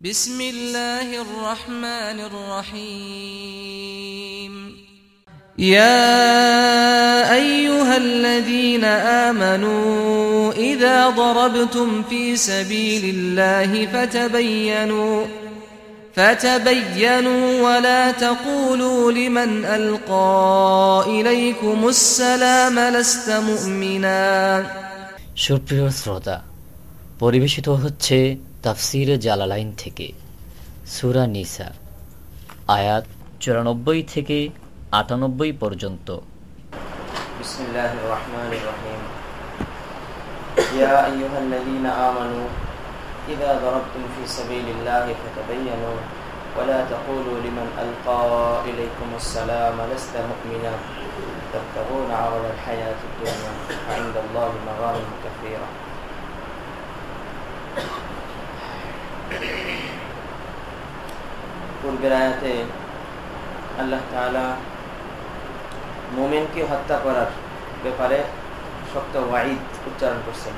بسم الله الرحمن الرحيم يا أيها الذين آمنوا إذا ضربتم في سبيل الله فتبينوا فتبينوا ولا تقولوا لمن ألقى إليكم السلام لست مؤمنا সুপ্রিয় শ্রোতা পরিবেশিত হচ্ছে তাফসিরে জালালাইন থেকে সুরা নিসা আয়াত চুরানব্বই থেকে আটানব্বই পর্যন্ত بسم الله الرحمن الرحيم يا أيها الذين آمنوا إذا ضربتم في سبيل الله فتبينوا ولا تقولوا لمن ألقى إليكم السلام لست مؤمنا تبتغون عرض الحياة الدنيا وعند الله مغانم كثيرة পূর্বের আয়াতে আল্লাহ তাআলা মোমেনকে হত্যা করার ব্যাপারে শক্ত ওয়াইদ উচ্চারণ করছেন।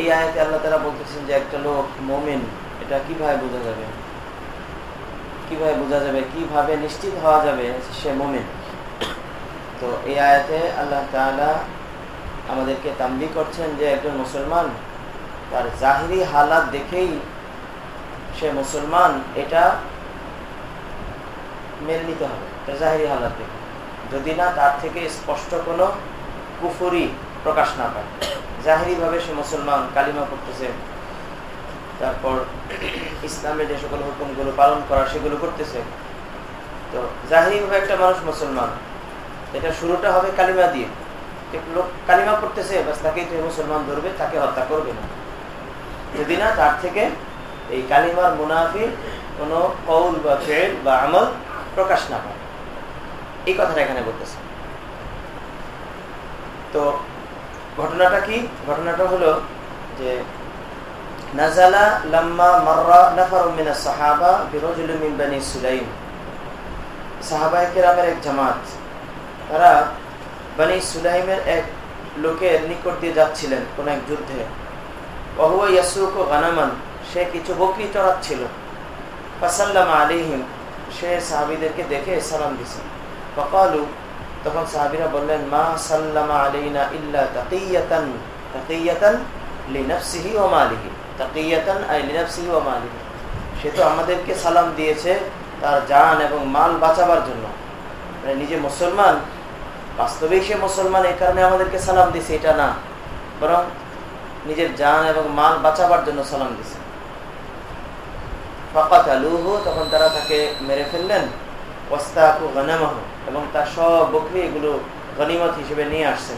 এই আয়াতে আল্লাহ তারা বলতেছেন যে একটা লোক মোমেন, এটা কীভাবে বোঝা যাবে? কীভাবে বোঝা যাবে? কীভাবে নিশ্চিত হওয়া যাবে সে মোমেন? তো এই আয়াতে আল্লাহ তাআলা আমাদেরকে তাম্বি করছেন যে একজন মুসলমান তার জাহিরি হালাত দেখেই সে মুসলমান এটা মেনে নিতে হবে, এটা জাহিরি হালাত দেখে। যদি না, তার থেকে স্পষ্ট কোনো কুফুরি প্রকাশ না পায়। জাহিরি ভাবে সে মুসলমান কালিমা করতেছে তারপর ইসলামের যে সকল হুকুমগুলো পালন করা, সেগুলো করতেছে। তো জাহিরি ভাবে একটা মানুষ মুসলমান, এটা শুরুটা হবে কালিমা দিয়ে। লোক কালিমা করতেছে বাস তাকেই তুমি মুসলমান ধরবে, তাকে হত্যা করবে না। যদি না, তার থেকে এই কালিমার মুনাফি কোনো কৌল বা ফেল বা আমল প্রকাশ না পায় এই কথাটা এখানে বলতেছে। তো ঘটনাটা কি? ঘটনাটা হলো যে নাজালা লাম্মা মাররা নাফার মিনা সাহাবা বিরজুল মিন বানি সুলাইম। সাহাবায়ে কেরামের এক জামাত, তারা বানি সুলাইমের এক লোকের নিকট দিয়ে যাচ্ছিলেন কোন এক যুদ্ধে। অহুয়া ইয়াসুক ও গানামান, সে কিছু বকরি চড়াচ্ছিল। ফাসাল্লাম আলিহিম সে সাহাবিদেরকে দেখে সালাম দিছে। ফকালু, তখন সাহাবিরা বললেন, মা সাল্লামা আলাইনা ইল্লা তাকিয়াতান তাকিয়াতান লিনাফসিহি ওয়া মালিহি, তাকিয়াতান আই লিনাফসিহি ওয়া মালিহি। সে তো আমাদেরকে সালাম দিয়েছে তার জান এবং মাল বাঁচাবার জন্য। মানে নিজে মুসলমান, বাস্তবেই সে মুসলমান এই কারণে আমাদেরকে সালাম দিছে, এটা না। বরং নিজের জান এবং মাল বাঁচাবার জন্য সালাম দিছে। তখন তারা তাকে মেরে ফেললেন। এবং তার সব বকরি এগুলো গনিমত হিসেবে নিয়ে আসছেন।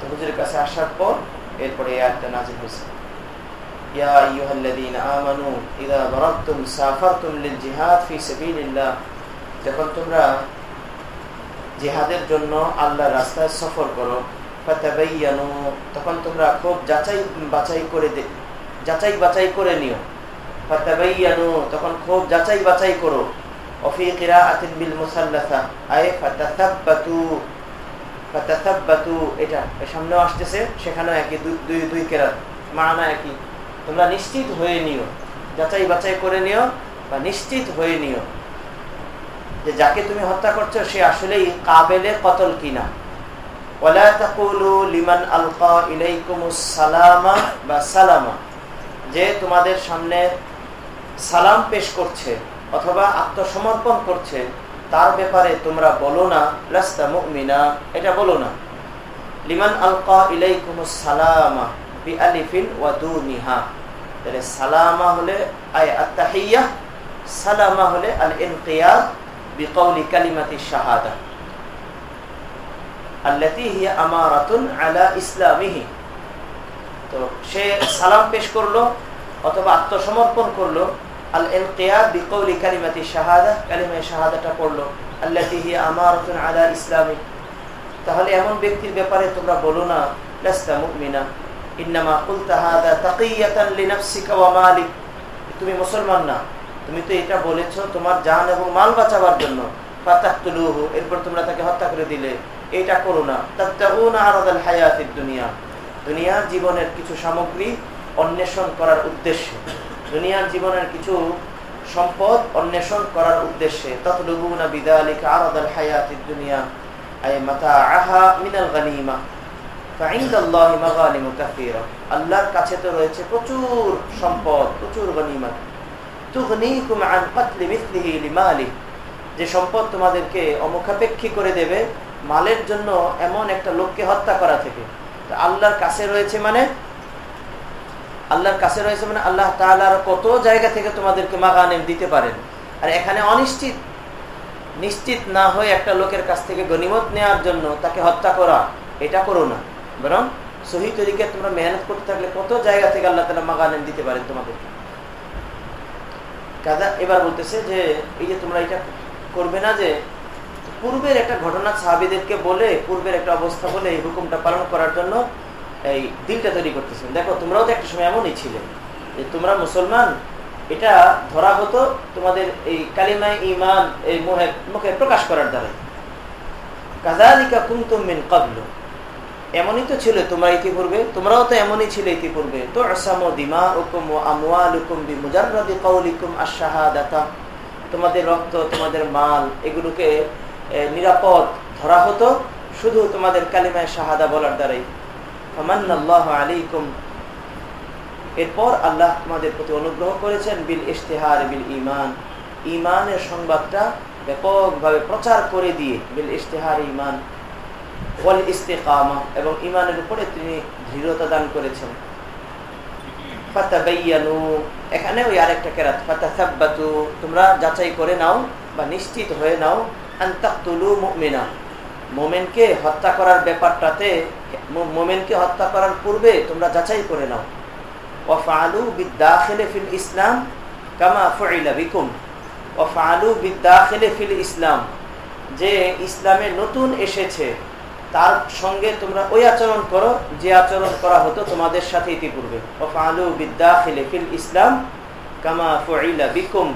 তো হুজুরের কাছে আসার পর এরপরে যখন তোমরা জিহাদের জন্য আল্লাহর রাস্তায় সফর করো তখন তোমরা খুব যাচাই, বাছাই করে যাচাই বাছাই করে নিও। ফাতাবাইয়ানু, তখন খুব যাচাই বাছাই করো। অফি বিল মুসাল্লাসা ফাতাসাব্বাতু ফাতাসাব্বাতু, এটা সামনে আসতেছে, সেখানেও একই দুই দুই কেরাত, মানা একই। তোমরা নিশ্চিত হয়ে নিও, যাচাই বাছাই করে নিও, বা নিশ্চিত হয়ে নিও যে যাকে তুমি হত্যা করছ, সে আসলেই কাবেলে কতল কিনা। ওয়ালা তাকুলু লিমান আলকা ইলাইকুমুস সালামা বা সালামা। যে তোমাদের সামনে সালাম পেশ করছে অথবা আত্মসমর্পণ করছে, তার ব্যাপারে তোমরা বলো না, লাস্তা মুমিনা, এটা বলো না। লিমান আলকা ইলাইকুমুস সালামা বি আলিফিন ওয়া দুনিহা। তাহলে সালামা হলে আয় আত্তাহিয়া, সালামা হলে আল ইনকিয়াদ বিকৌলি কালিমাতি শাহাদা। আল্লাতি হিয়া আলা ইসলামিহি। তো সে সালাম পেশ করল অথবা আত্মসমর্পণ করল। আল কালিমাতি শাহাদা শাহাদাটা আল্লাতি হিয়া আলা ইসলামি। তাহলে এমন ব্যক্তির ব্যাপারে তোমরা বলো না, লাস্তা ইন্নামা তুমি মুসলমান না, তুমি তো এটা বলেছ তোমার জান এবং মাল বাঁচাবার জন্য। ফাতাকতুলুহু, এরপর তোমরা তাকে হত্যা করে দিলে। এটা করো না। হায়াতিদ দুনিয়া। দুনিয়ার জীবনের কিছু সামগ্রী অন্বেষণ করার উদ্দেশ্যে। দুনিয়ার জীবনের কিছু সম্পদ অন্বেষণ করার উদ্দেশ্যে। ততলুবুনা বিদালিকা আরাদাল হায়াতিদ দুনিয়া গানিমা। আল্লাহর কাছে তো রয়েছে প্রচুর সম্পদ, প্রচুর লিমালিহি। যে সম্পদ তোমাদেরকে অমুখাপেক্ষী করে দেবে মালের জন্য এমন একটা লোককে হত্যা করা থেকে। আল্লাহর কাছে রয়েছে মানে? আল্লাহর কাছে রয়েছে মানে আল্লাহ তালার কত জায়গা থেকে তোমাদেরকে মাগানেম দিতে পারেন। আর এখানে অনিশ্চিত, নিশ্চিত না হয়ে একটা লোকের কাছ থেকে গনিমত নেওয়ার জন্য তাকে হত্যা করা, এটা করো না। বরং সহি তরিকে তোমরা মেহনত করতে থাকলে কত জায়গা থেকে আল্লাহ তালা মাগানেম দিতে পারেন তোমাদেরকে। কাজা এবার বলতেছে যে, এই যে তোমরা এটা করবে না যে পূর্বের একটা ঘটনা সাহাবিদেরকে বলে, পূর্বের একটা অবস্থা বলে এই হুকুমটা পালন করার জন্য এই দিলটা তৈরি করতেছেন। দেখো, তোমরাও তো একটা সময় এমনই ছিলে যে তোমরা মুসলমান, এটা ধরা হতো তোমাদের এই কালিমায় ইমান এই মুখে মুখে প্রকাশ করার দ্বারা কাজালিকা কুমতুম মিন কাবলু এমনই তো ছিল তোমরা ইতিপূর্বে, তোমরাও তো এমনই ছিল ইতিপূর্বে। তো আসামো দিমা হুকুম ও আমওয়াল হুকুম বি মুজাররাদি কাউলিকুম আশ-শাহাদাতা। তোমাদের রক্ত, তোমাদের মাল, এগুলোকে নিরাপদ ধরা হতো, শুধু তোমাদের কালিমায় শাহাদা বলার দ্বারাই। আলাইকুম। এরপর আল্লাহ তোমাদের প্রতি অনুগ্রহ করেছেন বিল ইশতেহার, বিল ইমান ইমানের সংবাদটা ব্যাপকভাবে প্রচার করে দিয়ে বিল ইশতেহার ইমান ওয়াল ইস্তেকামা এবং ইমানের উপরে তিনি দৃঢ়তা দান করেছেন। এখানে ওই আরেকটা কেরাত, ফাতাসাব্বাতু, তোমরা যাচাই করে নাও বা নিশ্চিত হয়ে নাও আন্তাকতুলু মুমিনা। মোমেনকে হত্যা করার ব্যাপারটাতে, মোমেনকে হত্যা করার পূর্বে তোমরা যাচাই করে নাও। ওয়াফআলু বিদ্দাখিলে ফিল ইসলাম কামা ফুইলা বিকুম। ওয়াফআলু বিদ্দাখিলে ফিল ইসলাম। যে ইসলামে নতুন এসেছে, তার সঙ্গে তোমরা ওই আচরণ করো, যে আচরণ করা হতো তোমাদের সাথে ইতিপূর্বে। ওয়াফআলু বিদ্দাখিলে ফিল ইসলাম কামা ফুইলা বিকুম।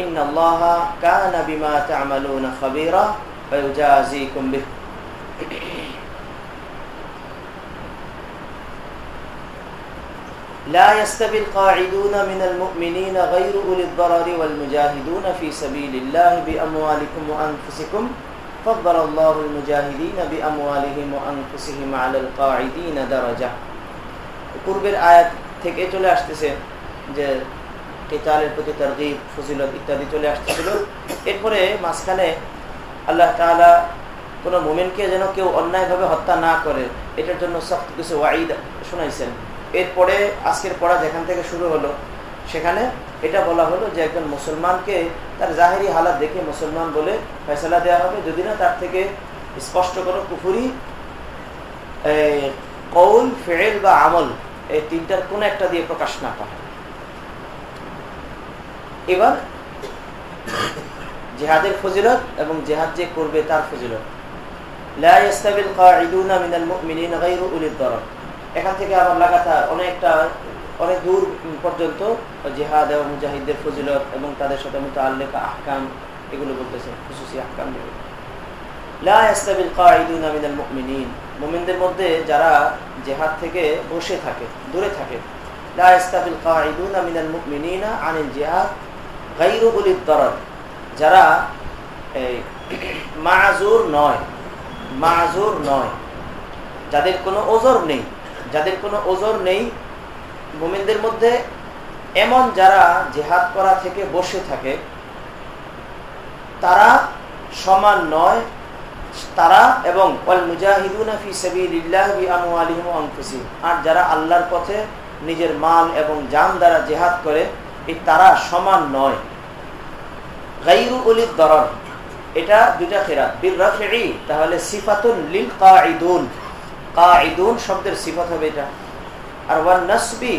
ইন্নাল্লাহা কানা বিমা তা'মালুনা খাবীরা فيجازيكم به لا يستوي القاعدون من المؤمنين غير أولي الضرر والمجاهدون في سبيل الله بأموالكم وأنفسكم فضل الله المجاهدين بأموالهم وأنفسهم على القاعدين درجة পূর্বের আয়াত থেকে চলে আসতেছে যে কেতালের প্রতি তারগিব, ফজিলত ইত্যাদি চলে আসতেছিল। এরপরে মাঝখানে আল্লাহ তালা কোনো মোমেনকে যেন কেউ অন্যায়ভাবে হত্যা না করে, এটার জন্য সব কিছু ওয়াইদ শোনাইছেন। এরপরে আজকের পড়া যেখান থেকে শুরু হলো, সেখানে এটা বলা হলো যে একজন মুসলমানকে তার জাহেরি হালাত দেখে মুসলমান বলে ফেসলা দেওয়া হবে, যদি না তার থেকে স্পষ্ট কোনো কুফুরি কৌল ফেল বা আমল, এই তিনটার কোনো একটা দিয়ে প্রকাশ না পায়। এবার জেহাদের ফজিলত এবং জেহাদ যে করবে তার ফজিলত। এখান থেকে আবার লাগাতার অনেকটা, অনেক দূর পর্যন্ত জেহাদ এবং মুজাহিদদের ফজিলত এবং তাদের সাথে মতো আল্লেখা আহকাম, এগুলো বলতেছে খুশুসি আহকাম মোমিনদের মধ্যে যারা জেহাদ থেকে বসে থাকে, দূরে থাকে যারা মাজুর নয় মাজুর নয়, যাদের কোনো ওজোর নেই, যাদের কোনো ওজোর নেই, মোমিনদের মধ্যে এমন যারা জেহাদ করা থেকে বসে থাকে, তারা সমান নয়, তারা এবং আর যারা আল্লাহর পথে নিজের মাল এবং জান দ্বারা জেহাদ করে এই তারা সমান নয়। দরর, এটা দুইটা বিল রাফি তাহলে সিফাতুন লিল কাঈদুন। কাঈদুন শব্দের সিফাত হবে এটা। আর ওয়ান নসবি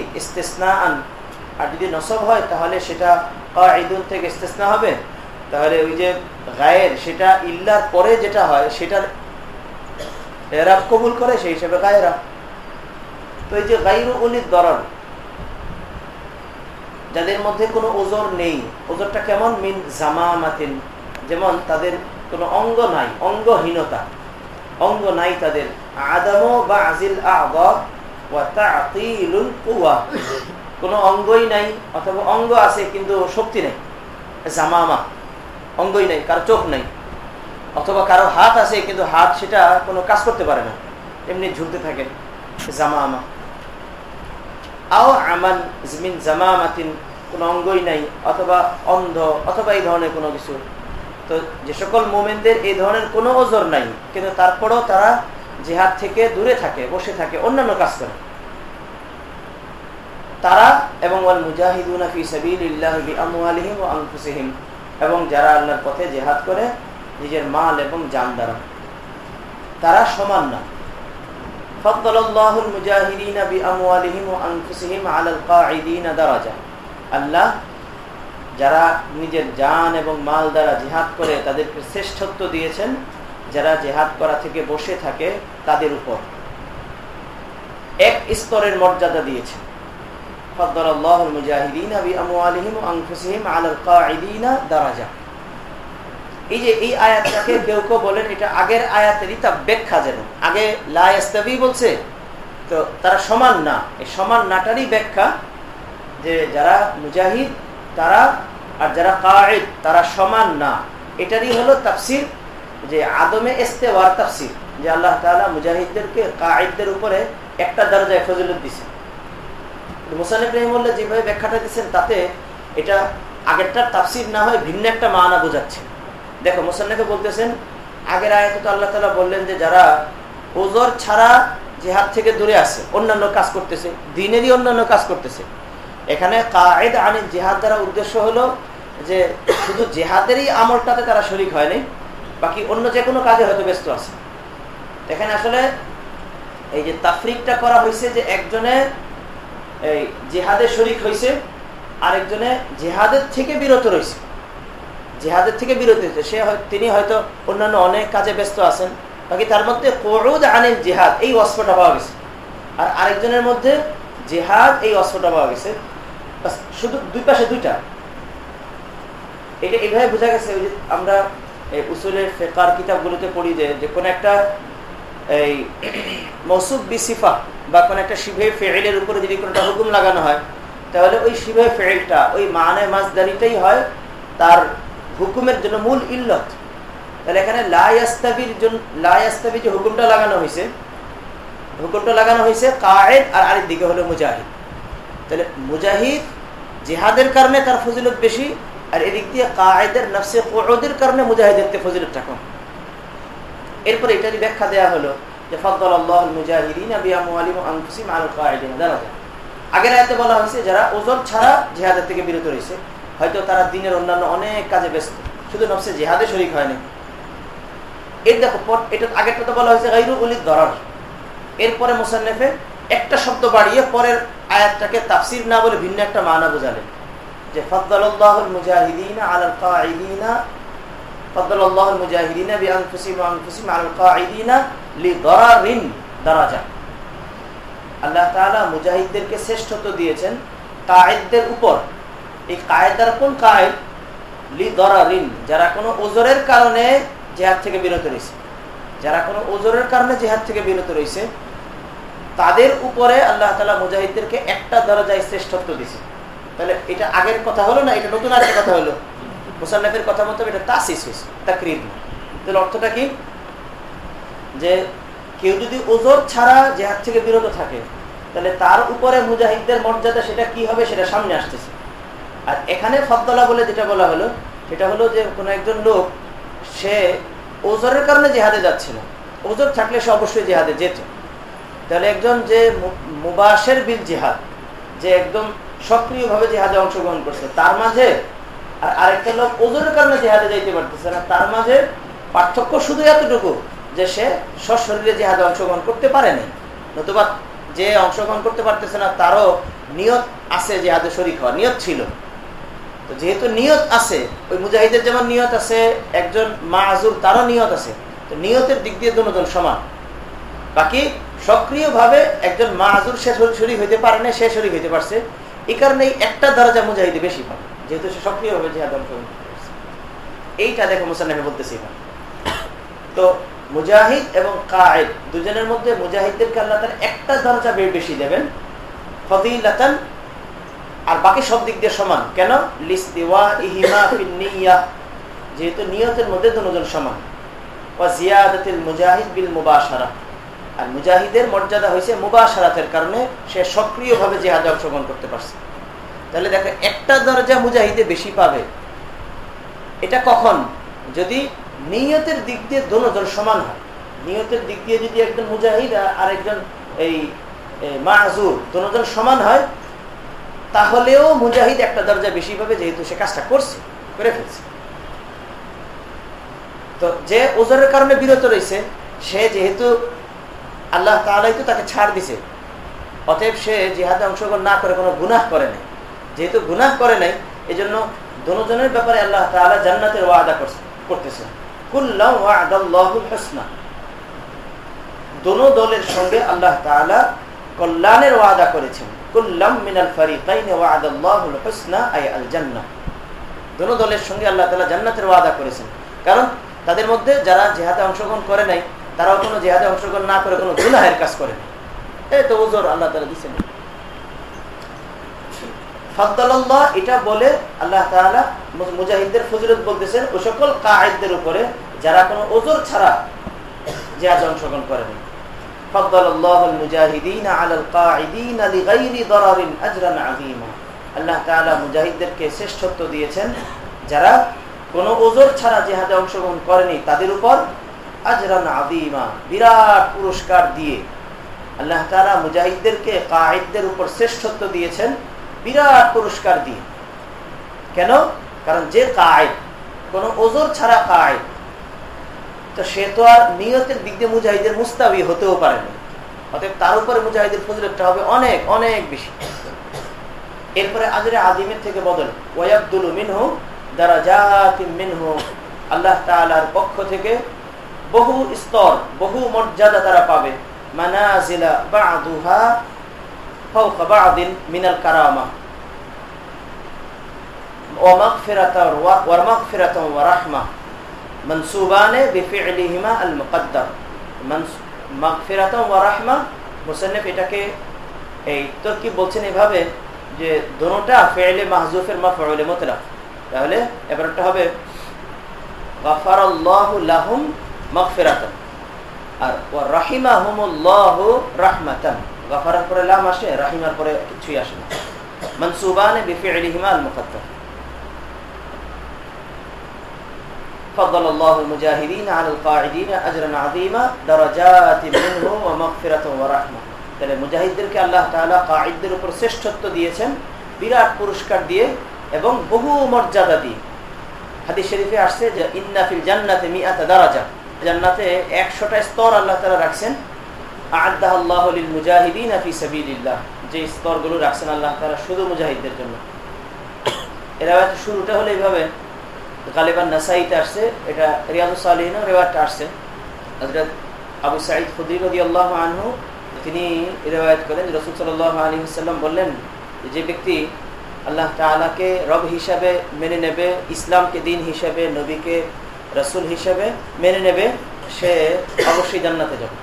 আর যদি নসব হয়, তাহলে সেটা কাঈদুন থেকে ইস্তেসনা হবে। তাহলে ওই যে গায়ের, সেটা ইল্লার পরে যেটা হয়, সেটা এরাব কবুল করে, সেই হিসেবে গায়েরা। তো এই যে গাইরু উলিদ দরর যাদের মধ্যে কোনো ওজোর নেই। ওজোরটা কেমন? মিন জামামাতিন। যেমন তাদের কোনো অঙ্গ নাই, অঙ্গহীনতা। অঙ্গ নাই তাদের। আদামো বা আজিল কোনো অঙ্গই নাই, অথবা অঙ্গ আছে কিন্তু শক্তি নেই। জামামা। অঙ্গই নাই, কারও চোখ নাই। অথবা কারও হাত আছে কিন্তু হাত সেটা কোনো কাজ করতে পারে না। এমনি ঝুলতে থাকে। জামামা। আও আমান জমিন জামামাতিন, কোনো অঙ্গই নাই, অথবা অন্ধ, অথবা এই ধরনের কোনো কিছু। তো যে সকল মোমেনদের এই ধরনের কোনো ওজোর নাই, কিন্তু তারপরেও তারা জেহাদ থেকে দূরে থাকে, বসে থাকে, অন্যান্য কাজ করে। তারা এবং ওয়াল মুজাহিদুনা ফি সাবিলিল্লাহি বিআমওয়ালিহিম ওয়া আনফুসিহিম, এবং যারা আল্লাহর পথে জেহাদ করে, নিজের মাল এবং জান দ্বারা। তারা সমান না। আল্লাহ যারা নিজের জান এবং মাল দ্বারা জেহাদ করে তাদেরকে শ্রেষ্ঠত্ব দিয়েছেন, যারা জেহাদ করা থেকে বসে থাকে তাদের উপর। এক স্তরের মর্যাদা দিয়েছেন। এই যে এই আয়াতটাকে কেউ কেউ বলেন, এটা আগের আয়াতেরই তা ব্যাখ্যা যেন। আগে লাস্তাবি বলছে, তো তারা সমান না। এই সমান নাটারই ব্যাখ্যা যে যারা মুজাহিদ, তারা আর যারা কায়েদ, তারা সমান না। এটারই হলো তাফসির যে আদমে ওয়ার তাফসির, যে আল্লাহ তালা মুজাহিদদেরকে, কায়েদদের উপরে একটা দরজায় ফজলত দিছে। মোসানিফ রহিমুল্লাহ যেভাবে ব্যাখ্যাটা দিচ্ছেন তাতে এটা আগেরটার তাফসির না হয় ভিন্ন একটা মানা বোঝাচ্ছে। দেখো মোসান্নাকে বলতেছেন, আগের আয়ত তো আল্লাহ তালা বললেন যে যারা ওজর ছাড়া জেহাদ থেকে দূরে আছে, অন্যান্য কাজ করতেছে, দিনেরই অন্যান্য কাজ করতেছে। এখানে কায়েদ আনিল জেহাদ দ্বারা উদ্দেশ্য হলো যে শুধু জেহাদেরই আমলটাতে তারা শরিক হয়নি বাকি অন্য যে কোনো কাজে হয়তো ব্যস্ত আছে। এখানে আসলে এই যে তাফরিকটা করা হয়েছে যে একজনে এই জেহাদের শরিক হয়েছে আরেকজনে জেহাদের থেকে বিরত রয়েছে জেহাদের থেকে বিরত হয়েছে। সে তিনি হয়তো অন্যান্য অনেক কাজে ব্যস্ত আছেন। বাকি তার মধ্যে করুদ আনিল জেহাদ, এই অস্ত্রটা পাওয়া গেছে। আর আরেকজনের মধ্যে জেহাদ, এই অস্ত্রটা পাওয়া গেছে। শুধু দুই পাশে দুইটা। এটা এইভাবে বোঝা গেছে আমরা উসুলের ফেকার কিতাবগুলোতে পড়ি যে যে কোনো একটা এই মৌসুফ বিসিফা বা কোনো একটা শিভে ফেরেলের উপরে যদি কোনোটা হুকুম লাগানো হয়, তাহলে ওই শিভে ফেরেলটা ওই মানে মাছদারিটাই হয় তার হুকুমের জন্য মূল ইল্লত। তাহলে এখানে লাস্তাবির জন্য লাস্তাবি যে হুকুমটা লাগানো হয়েছে হুকুমটা লাগানো হয়েছে কায়েদ আর আরেক দিকে হলো মুজাহিদ। তাহলে মুজাহিদ জেহাদের কারণে তার ফজিলত বেশি, আর এদিক দিয়ে কায়েদের নফসে কোদের কারণে মুজাহিদের ফজিলতটা কম। এরপর এটারই ব্যাখ্যা দেওয়া হলো যে ফদ্দল আল্লাহ মুজাহিদিন আগের আয়তে বলা হয়েছে যারা ওজন ছাড়া জেহাদের থেকে বিরত রয়েছে হয়তো তারা দিনের অন্যান্য অনেক কাজে ব্যস্ত। শুধু নফসে জেহাদে শরিক হয়নি। এর দেখো এটা আগেরটা তো বলা হয়েছে গাইরু ধরার এরপরে মোসান্নেফে একটা শব্দ বাড়িয়ে পরের আয়াতটাকে তাফসির না বলে ভিন্ন একটা মানা বোঝালেন যে আলাল কাঈদিনা ফদ্দাল্লাহ মুজাহিদিনা আলাল কাঈদিনা লিদারারিন দারাজা। আল্লাহ মুজাহিদদেরকে শ্রেষ্ঠত্ব দিয়েছেন কায়েদদের উপর। এই কায়েদার কোন কায়েদ? লি যারা কোনো ওজরের কারণে জেহাদ থেকে বিরত রয়েছে। যারা কোনো ওজরের কারণে জেহাদ থেকে বিরত রয়েছে, তাদের উপরে আল্লাহ তালা মুজাহিদদেরকে একটা দরজায় শ্রেষ্ঠত্ব দিছে তাহলে এটা আগের কথা হলো না? এটা নতুন আরেকটা কথা হলো? মুসান্নাফের কথা মতো এটা তাসিস হয়েছে, তাকরির। তাহলে অর্থটা কি? যে কেউ যদি ওজোর ছাড়া জেহাদ থেকে বিরত থাকে, তাহলে তার উপরে মুজাহিদদের মর্যাদা সেটা কি হবে? সেটা সামনে আসতেছে। আর এখানে ফদ্দলা বলে যেটা বলা হলো, সেটা হলো যে কোনো একজন লোক, সে ওজোরের কারণে জেহাদে যাচ্ছে না। ওজোর থাকলে সে অবশ্যই জেহাদে যেত। তাহলে একজন যে মুবাসের বিল জেহাদ, যে একদম সক্রিয়ভাবে জেহাদে অংশগ্রহণ করছে, তার মাঝে আর আরেকটা লোক ওজনের কারণে জেহাদে যাইতে পারতেছে না, তার মাঝে পার্থক্য শুধু এতটুকু যে সে সশরীরে জেহাদে অংশগ্রহণ করতে পারেনি নতুবা যে অংশগ্রহণ করতে পারতেছে না, তারও নিয়ত আছে জেহাদে শরিক হওয়া নিয়ত ছিল। তো যেহেতু নিয়ত আছে, ওই মুজাহিদের যেমন নিয়ত আছে, একজন মা আজুর তারও নিয়ত আছে। তো নিয়তের দিক দিয়ে দুজন সমান। বাকি সক্রিয়ভাবে একজন মা আজুর সে শরীর হইতে পারে না, সে শরীর হইতে পারছে। এই কারণে একটা দরজা মুজাহিদে বেশি পাবে যেহেতু সে সক্রিয়ভাবে জেহাদ অংশগ্রহণ এইটা দেখো মুসান্নাফে বলতেছি তো মুজাহিদ এবং কায়েদ, দুজনের মধ্যে মুজাহিদদেরকে আল্লাহ তার একটা দরজা বেশি দেবেন। ফদিলাতান আর বাকি সব দিক দিয়ে সমান। কেন? যেহেতু নিয়তের মধ্যে দুজন সমান। মুজাহিদ বিল মুবাসারা আর মুজাহিদের মর্যাদা হয়েছে মুবাসারাতের কারণে সে সক্রিয়ভাবে অংশগ্রহণ করতে পারছে। তাহলে দেখো, একটা দরজা মুজাহিদে বেশি পাবে। এটা কখন? যদি নিয়তের দিক দিয়ে দুজন সমান হয়। নিয়তের দিক দিয়ে যদি একজন মুজাহিদ আর একজন এই মাজুর দুজন সমান হয় তাহলেও মুজাহিদ একটা দরজা বেশি পাবে যেহেতু সে কাজটা করছে, করে ফেলছে। তো যে ওজরের কারণে বিরত রয়েছে, সে যেহেতু আল্লাহ তালাই তো তাকে ছাড় দিছে, অতএব সে জিহাদে অংশগ্রহণ না করে কোনো গুনাহ করে নাই। যেহেতু গুনাহ করে নাই এই জন্য দুজনের ব্যাপারে আল্লাহ তালা জান্নাতের ওয়াদা হোসনা। দোনো দলের সঙ্গে আল্লাহ তালা কল্যাণের ওয়াদা করেছেন। কারণ তাদের মধ্যে যারা জেহাদে অংশগ্রহণ করে নাই, তারাও কোনো জেহাদে অংশগ্রহণ না করে কোনো গুনাহের কাজ করে নাই। এই তো ওজোর আল্লাহ তালা ফাদ্দাল্লাহ এটা বলে আল্লাহ তাআলা মুজাহিদদের ফজিলত বলতেছেন, ও সকল কায়েদদের উপরে যারা কোনো ওজোর ছাড়া জিহাদ অংশগ্রহণ করেনি ফাদ্দাল্লাহুল মুজাহিদিন আলাল কাঈদিন লিগাইরি দারারিন আজরান আযীমা। আল্লাহ তাআলা মুজাহিদদেরকে শ্রেষ্ঠত্ব দিয়েছেন। যারা কোনো ওজোর ছাড়া জিহাদে অংশগ্রহণ করেনি, তাদের উপর আজরান আযীমা, বিরাট পুরস্কার দিয়ে আল্লাহ তাআলা মুজাহিদদেরকে কায়েদদের উপর শ্রেষ্ঠত্ব দিয়েছেন, বিরাট পুরস্কার দিয়ে। কেন? কারণ যে কায় কোনো ওজোর ছাড়া কায় তো সে তো আর নিয়তের দিক দিয়ে মুজাহিদের মুস্তাবি হতেও পারেনি। অতএব তার উপরে মুজাহিদের ফজিলতটা হবে অনেক অনেক বেশি। এরপরে আজরে আদিমের থেকে বদল। ওয়াবদুল মিনহু দ্বারা জাতি মিনহু। আল্লাহ তালার পক্ষ থেকে বহু স্তর, বহু মর্যাদা তারা পাবে। মানাজিলা বাদুহা ফাওকা মিনাল কারামা। ওয়া মাগফিরাতান ওয়া মনসুবানে বিফিমা আল মুকদ্দম মাগফিরাত ওয়া রাহমা মুসান্নিফ এটাকে এই তরকিব বলছেন এভাবে যে দোনোটা ফেলে মাহজুফের মা ফেলে মোতলা তাহলে এবারটা হবে লাহুম মাগফিরাতান। আর ও রাহিমাহুমুল্লাহ রাহমাতান। গাফারার পরে লাম আসে, রাহিমার পরে কিছুই আসে না। মনসুবানে বিফিমা আল মুকদ্দম فضل الله المجاهدين على القاعدين اجرا عظيما درجات منه ومغفرة ورحمة তাহলে মুজাহিদদেরকে আল্লাহ তাআলা কাঈদদের উপর শ্রেষ্ঠত্ব দিয়েছেন বিরাট পুরস্কার দিয়ে এবং বহু মর্যাদা দিয়ে হাদিস শরীফে আসছে যে ইন্না ফিল জান্নাতে মিআতা দারাজা জান্নাতে 100টা স্তর আল্লাহ তাআলা রাখছেন যে স্তরগুলো রাখছেন আল্লাহ তারা শুধু মুজাহিদদের জন্য এরা শুরুটা হলো এইভাবে গালিবান নাসাইতে আসছে, এটা রিয়াজুসালিন রেওয়াজটা আসছে। আবু সাইদ খুদিরদি আল্লাহ আনহু, তিনি রেওয়ায়ত করেন রসুল সাল্লাহ আলী সাল্লাম বললেন যে ব্যক্তি আল্লাহ তালাকে রব হিসাবে মেনে নেবে, ইসলামকে দিন হিসাবে, নবীকে রসুল হিসাবে মেনে নেবে, সে অবশ্যই জান্নাতে যাবে।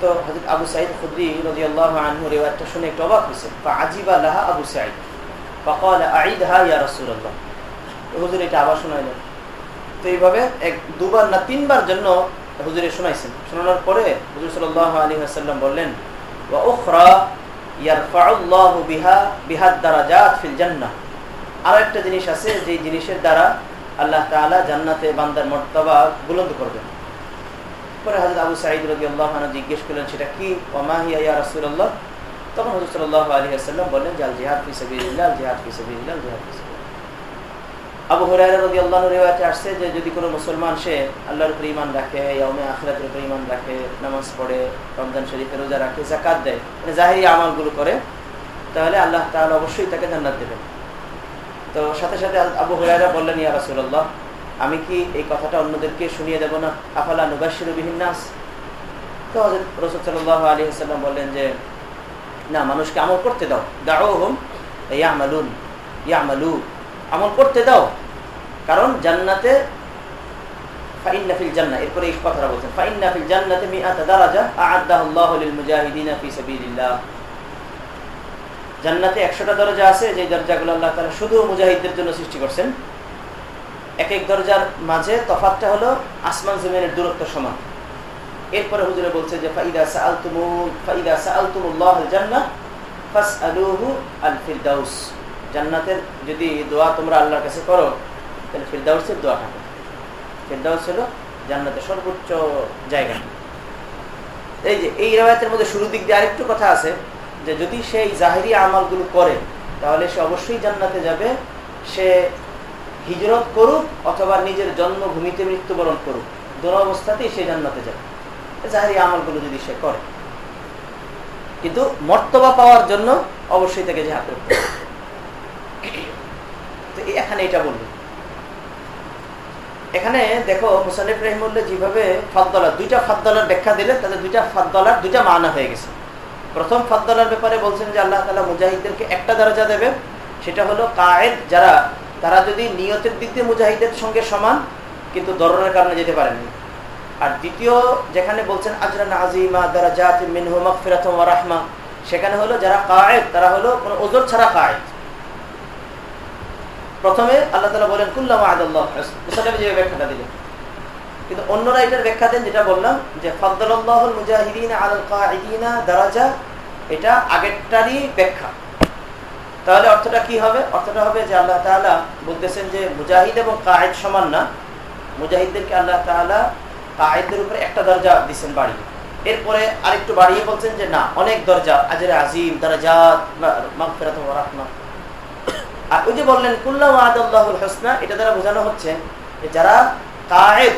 তো হজরত আবু সাইদ খুদ্রি রদি আল্লাহ আনহু রেওয়াজটা শুনে একটু অবাক হয়েছে। আজিবা লাহা আবু সাইদ ফকাল আইদ হা ইয়া রসুল আল্লাহ হুজুর এটা আবার শোনাইলেন তো এইভাবে এক দুবার না তিনবার জন্য হুজুরে শোনাইছেন। শোনানোর পরে হুজুর সাল্লাহ আলী আসাল্লাম বললেন, ওয়া উখরা ইয়ারফাউল্লাহু বিহা বিহাদ দারাজাত ফিল জান্নাহ। আর একটা জিনিস আছে, যে জিনিসের দ্বারা আল্লাহ তাআলা জান্নাতে বান্দার মর্তবা বুলন্দ করবেন। পরে হাজরত আবু সাঈদ রবি আল্লাহ জিজ্ঞেস করলেন, সেটা কি? ওমাহিয়া তখন হুজুর সাল্লাল্লাহু আলাইহি ওয়াসাল্লাম বললেন, জাল জিহাদ ফি সাবিলিল্লাহ জিহাদ ফি সাবিলিল্লাহ জিহাদ ফি আবু হুরায়রা রাদিয়াল্লাহু রিওয়ায়াতে আসছে যে যদি কোনো মুসলমান সে আল্লাহর উপর ঈমান রাখে, ইয়াউমে আখিরাতের উপর ঈমান রাখে, নামাজ পড়ে, রমজান শরীফে রোজা রাখে, যাকাত দেয় মানে জাহিরি আমলগুলো করে, তাহলে আল্লাহ তাআলা অবশ্যই তাকে জান্নাত দেবেন। তো সাথে সাথে আবু হুরায়রা বললেন, ইয়া রাসূলুল্লাহ, আমি কি এই কথাটা অন্যদেরকে শুনিয়ে দেব না? আফালা নুবাসির বিহিনাস তো রসদ সাল্লাহ আলী হাসাল্লাম বললেন যে, না, মানুষকে আমল করতে দাও। দাও হোম ইয়ামালুন। ইয়ামালু আমল করতে দাও। কারণ জান্নাতে জান্নাতে দারাজা আছে যে শুধু মুজাহিদদের জন্য সৃষ্টি করছেন। এক এক দরজার মাঝে তফাতটা হলো আসমান জমিনের দূরত্ব সমান। এরপরে হুজুরে বলছে যে, ফাইদা সাআলতুমুল, ফাইদা আল জান্নাতের যদি দোয়া তোমরা আল্লাহর কাছে করো, তাহলে ফিরদাউসের দোয়া থাকে ফিরদাউস হলো জান্নাতের সর্বোচ্চ জায়গা। এই যে, এই রেওয়ায়তের মধ্যে শুরু দিক দিয়ে আরেকটু কথা আছে, যে যদি সেই জাহেরি আমালগুলো করে, তাহলে সে অবশ্যই জান্নাতে যাবে। সে হিজরত করুক অথবা নিজের জন্মভূমিতে মৃত্যুবরণ করুক, দোনো অবস্থাতেই সে জান্নাতে যাবে। জাহেরি আমলগুলো যদি সে করে। কিন্তু মর্তবা পাওয়ার জন্য অবশ্যই তাকে জেহাদ করতে এখানে এটা বলল? এখানে দেখো মুসানিফ রহিমুল্লাহ যেভাবে ফাদ্দলার দুইটা ফাদ্দলার ব্যাখ্যা দিলে তাদের দুইটা ফাদ্দলার দুইটা মানা হয়ে গেছে। প্রথম ফাদ্দলার ব্যাপারে বলছেন যে আল্লাহ তালা মুজাহিদদেরকে একটা দরজা দেবে সেটা হলো কায়েদ, যারা, তারা যদি নিয়তের দিক দিয়ে মুজাহিদের সঙ্গে সমান, কিন্তু দরনের কারণে যেতে পারেননি আর দ্বিতীয়, যেখানে বলছেন, আজরান আজিমা দ্বারা জাত মিনহু মকফিরাতম রাহমা সেখানে হলো যারা কায়েদ, তারা হলো কোনো ওজোর ছাড়া কায়েদ। প্রথমে আল্লাহ তালা বলেন, কুল্লাম আদাল্লাহ যে ব্যাখ্যাটা দিলেন। কিন্তু অন্যরা এটার ব্যাখ্যা দেন, যেটা বললাম যে ফদ্দুল মুজাহিদিন আল দারাজা। এটা আগেরটারই ব্যাখ্যা। তাহলে অর্থটা কি হবে? অর্থটা হবে যে, আল্লাহ তাআলা বলতেছেন যে, মুজাহিদ এবং কায়েদ সমান না। মুজাহিদদেরকে আল্লাহ তাআলা কায়েদদের উপরে একটা দরজা দিচ্ছেন বাড়ি। এরপরে আরেকটু বাড়িয়ে বলছেন যে, না, অনেক দরজা। আজরে আজিম, দারাজাত মাগফিরাত রাহমা আর ওই যে বললেন, কুল্লা ওয়াদাল্লাহুল হোসনা, এটা দ্বারা বোঝানো হচ্ছে যারা কায়েদ,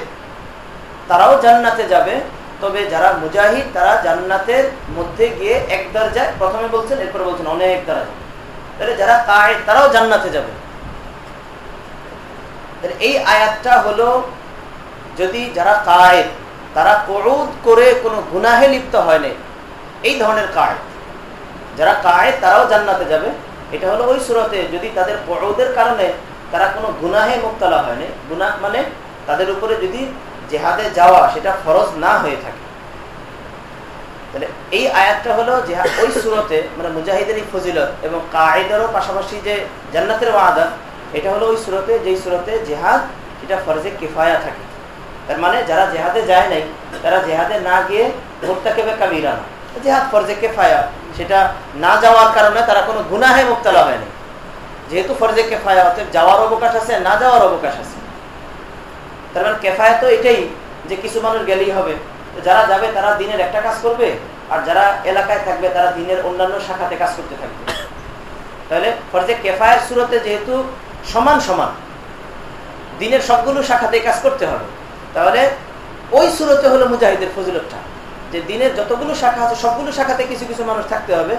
তারাও জান্নাতে যাবে, তবে যারা মুজাহিদ, তারা জান্নাতের মধ্যে গিয়ে এক দরজায়, প্রথমে বলছেন, এরপরে বলছেন অনেক দরজা। তাহলে যারা কায়েদ, তারাও জান্নাতে যাবে। এই আয়াতটা হলো, যদি যারা কায়েদ, তারা করুদ করে কোনো গুনাহে লিপ্ত হয়নি এই ধরনের কায়েদ। যারা কায়েদ, তারাও জান্নাতে যাবে। এটা হলো ওই সুরতে যদি তাদের পরদের কারণে তারা কোনো গুনাহে মুক্তলা হয়নি। গুনাহ মানে তাদের উপরে যদি জেহাদে যাওয়া সেটা ফরজ না হয়ে থাকে। তাহলে এই আয়াতটা হলো ওই সুরতে মানে মুজাহিদের ফজিলত এবং কায়েদেরও পাশাপাশি যে জান্নাতের ওয়াদা, এটা হলো ওই সুরতে যেই সুরতে জেহাদ সেটা ফরজে কিফায়া থাকে। তার মানে যারা জেহাদে যায় নাই, তারা জেহাদে না গিয়ে মোত্তাকেবে কাবিরা না। জেহাদ ফরজে কেফায়া, সেটা না যাওয়ার কারণে তারা কোনো গুনাহে মুক্তলা হয়নি। যেহেতু ফরজে কেফায়া অর্থাৎ যাওয়ার অবকাশ আছে, না যাওয়ার অবকাশ আছে। তার মানে কেফায়া তো এটাই যে কিছু মানুষ গেলেই হবে। যারা যাবে তারা দিনের একটা কাজ করবে, আর যারা এলাকায় থাকবে তারা দিনের অন্যান্য শাখাতে কাজ করতে থাকবে। তাহলে ফরজে কেফায়ের সুরতে যেহেতু সমান সমান, দিনের সবগুলো শাখাতে কাজ করতে হবে, তাহলে ওই সুরতে হলো মুজাহিদের ফজিলতটা। যে দিনের যতগুলো শাখা আছে, সবগুলো শাখাতে কিছু কিছু মানুষ থাকতে হবে।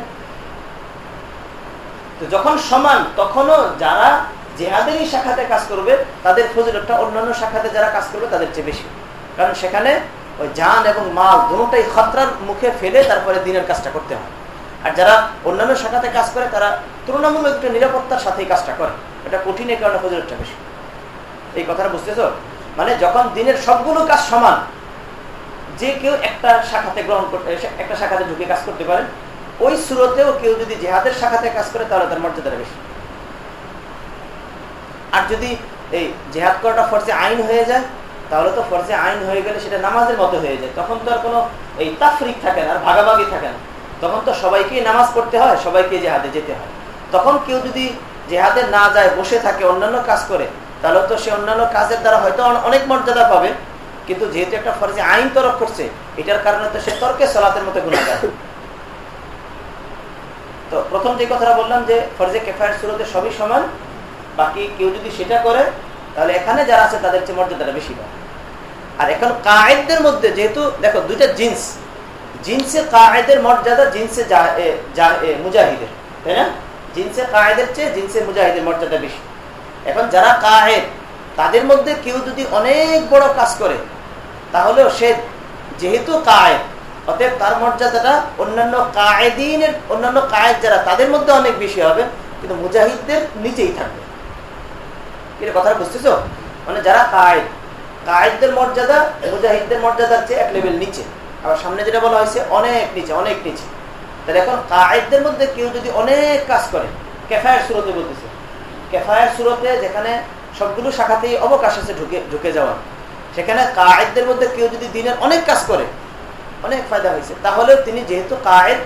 তো যখন সমান, তখনও যারা জেহাদেরই শাখাতে কাজ করবে, তাদের ফজিলতটা অন্যান্য শাখাতে যারা কাজ করবে, তাদের চেয়ে বেশি। কারণ সেখানে ওই যান এবং মাল দুটাই খতরার মুখে ফেলে তারপরে দিনের কাজটা করতে হয়। আর যারা অন্যান্য শাখাতে কাজ করে, তারা তুলনামূলক একটা নিরাপত্তার সাথেই কাজটা করে। এটা কঠিনের কারণে ফজিলতটা বেশি। এই কথাটা বুঝতেছ? মানে যখন দিনের সবগুলো কাজ সমান যে কেউ একটা শাখাতে গ্রহণ করতে একটা শাখাতে ঢুকে কাজ করতে পারেন ওই সুরতেও কেউ যদি জেহাদের শাখাতে কাজ করে, তাহলে তার মর্যাদাটা বেশি। আর যদি এই জেহাদ করাটা ফরজে আইন হয়ে যায়, তাহলে তো ফরজে আইন হয়ে গেলে সেটা নামাজের মতো হয়ে যায়। তখন তো আর কোনো এই তাফরিক থাকে না, আর ভাগাভাগি থাকে না। তখন তো সবাইকেই নামাজ পড়তে হয়, সবাইকে জেহাদে যেতে হয়। তখন কেউ যদি জেহাদে না যায়, বসে থাকে, অন্যান্য কাজ করে, তাহলে তো সে অন্যান্য কাজের দ্বারা হয়তো অনেক মর্যাদা পাবে। কিন্তু যেহেতু একটা ফরজে আইন তরফ করছে, এটার কারণে তো সে তর্কে সলাতের মতো গুণাগার তো প্রথম যে কথাটা বললাম যে ফরজে কেফায়ের সুরতে সবই সমান, বাকি কেউ যদি সেটা করে, তাহলে এখানে যারা আছে তাদের চেয়ে মর্যাদাটা বেশি পায়। আর এখন কায়েদদের মধ্যে যেহেতু, দেখো দুইটা জিন্স। জিন্সে কায়েদের মর্যাদা, জিন্সে মুজাহিদের, তাই না? জিন্সে কায়েদের চেয়ে জিন্সে মুজাহিদের মর্যাদা বেশি। এখন যারা কায়েদ, তাদের মধ্যে কেউ যদি অনেক বড় কাজ করে তাহলেও সে যেহেতু কায়েদ অতএব তার মর্যাদাটা অন্যান্য কায়েদিনের, অন্যান্য কায়েদ যারা, তাদের মধ্যে অনেক বেশি হবে, কিন্তু মুজাহিদদের নিচেই থাকবে। এটা কথাটা বুঝতেছ? মানে যারা কায়েদ কায়েদদের মর্যাদা মুজাহিদদের মর্যাদার চেয়ে এক লেভেল নিচে। আবার সামনে যেটা বলা হয়েছে, অনেক নিচে অনেক নিচে। তাহলে এখন কায়েদদের মধ্যে কেউ যদি অনেক কাজ করে, কেফায়ের সুরতে বলতেছে, কেফায়ের সুরতে যেখানে সবগুলো শাখাতেই অবকাশ আছে ঢুকে ঢুকে যাওয়া সেখানে কায়েদদের মধ্যে কেউ যদি দিনের অনেক কাজ করে, অনেক ফায়দা হয়েছে, তাহলে তিনি যেহেতু কায়েদ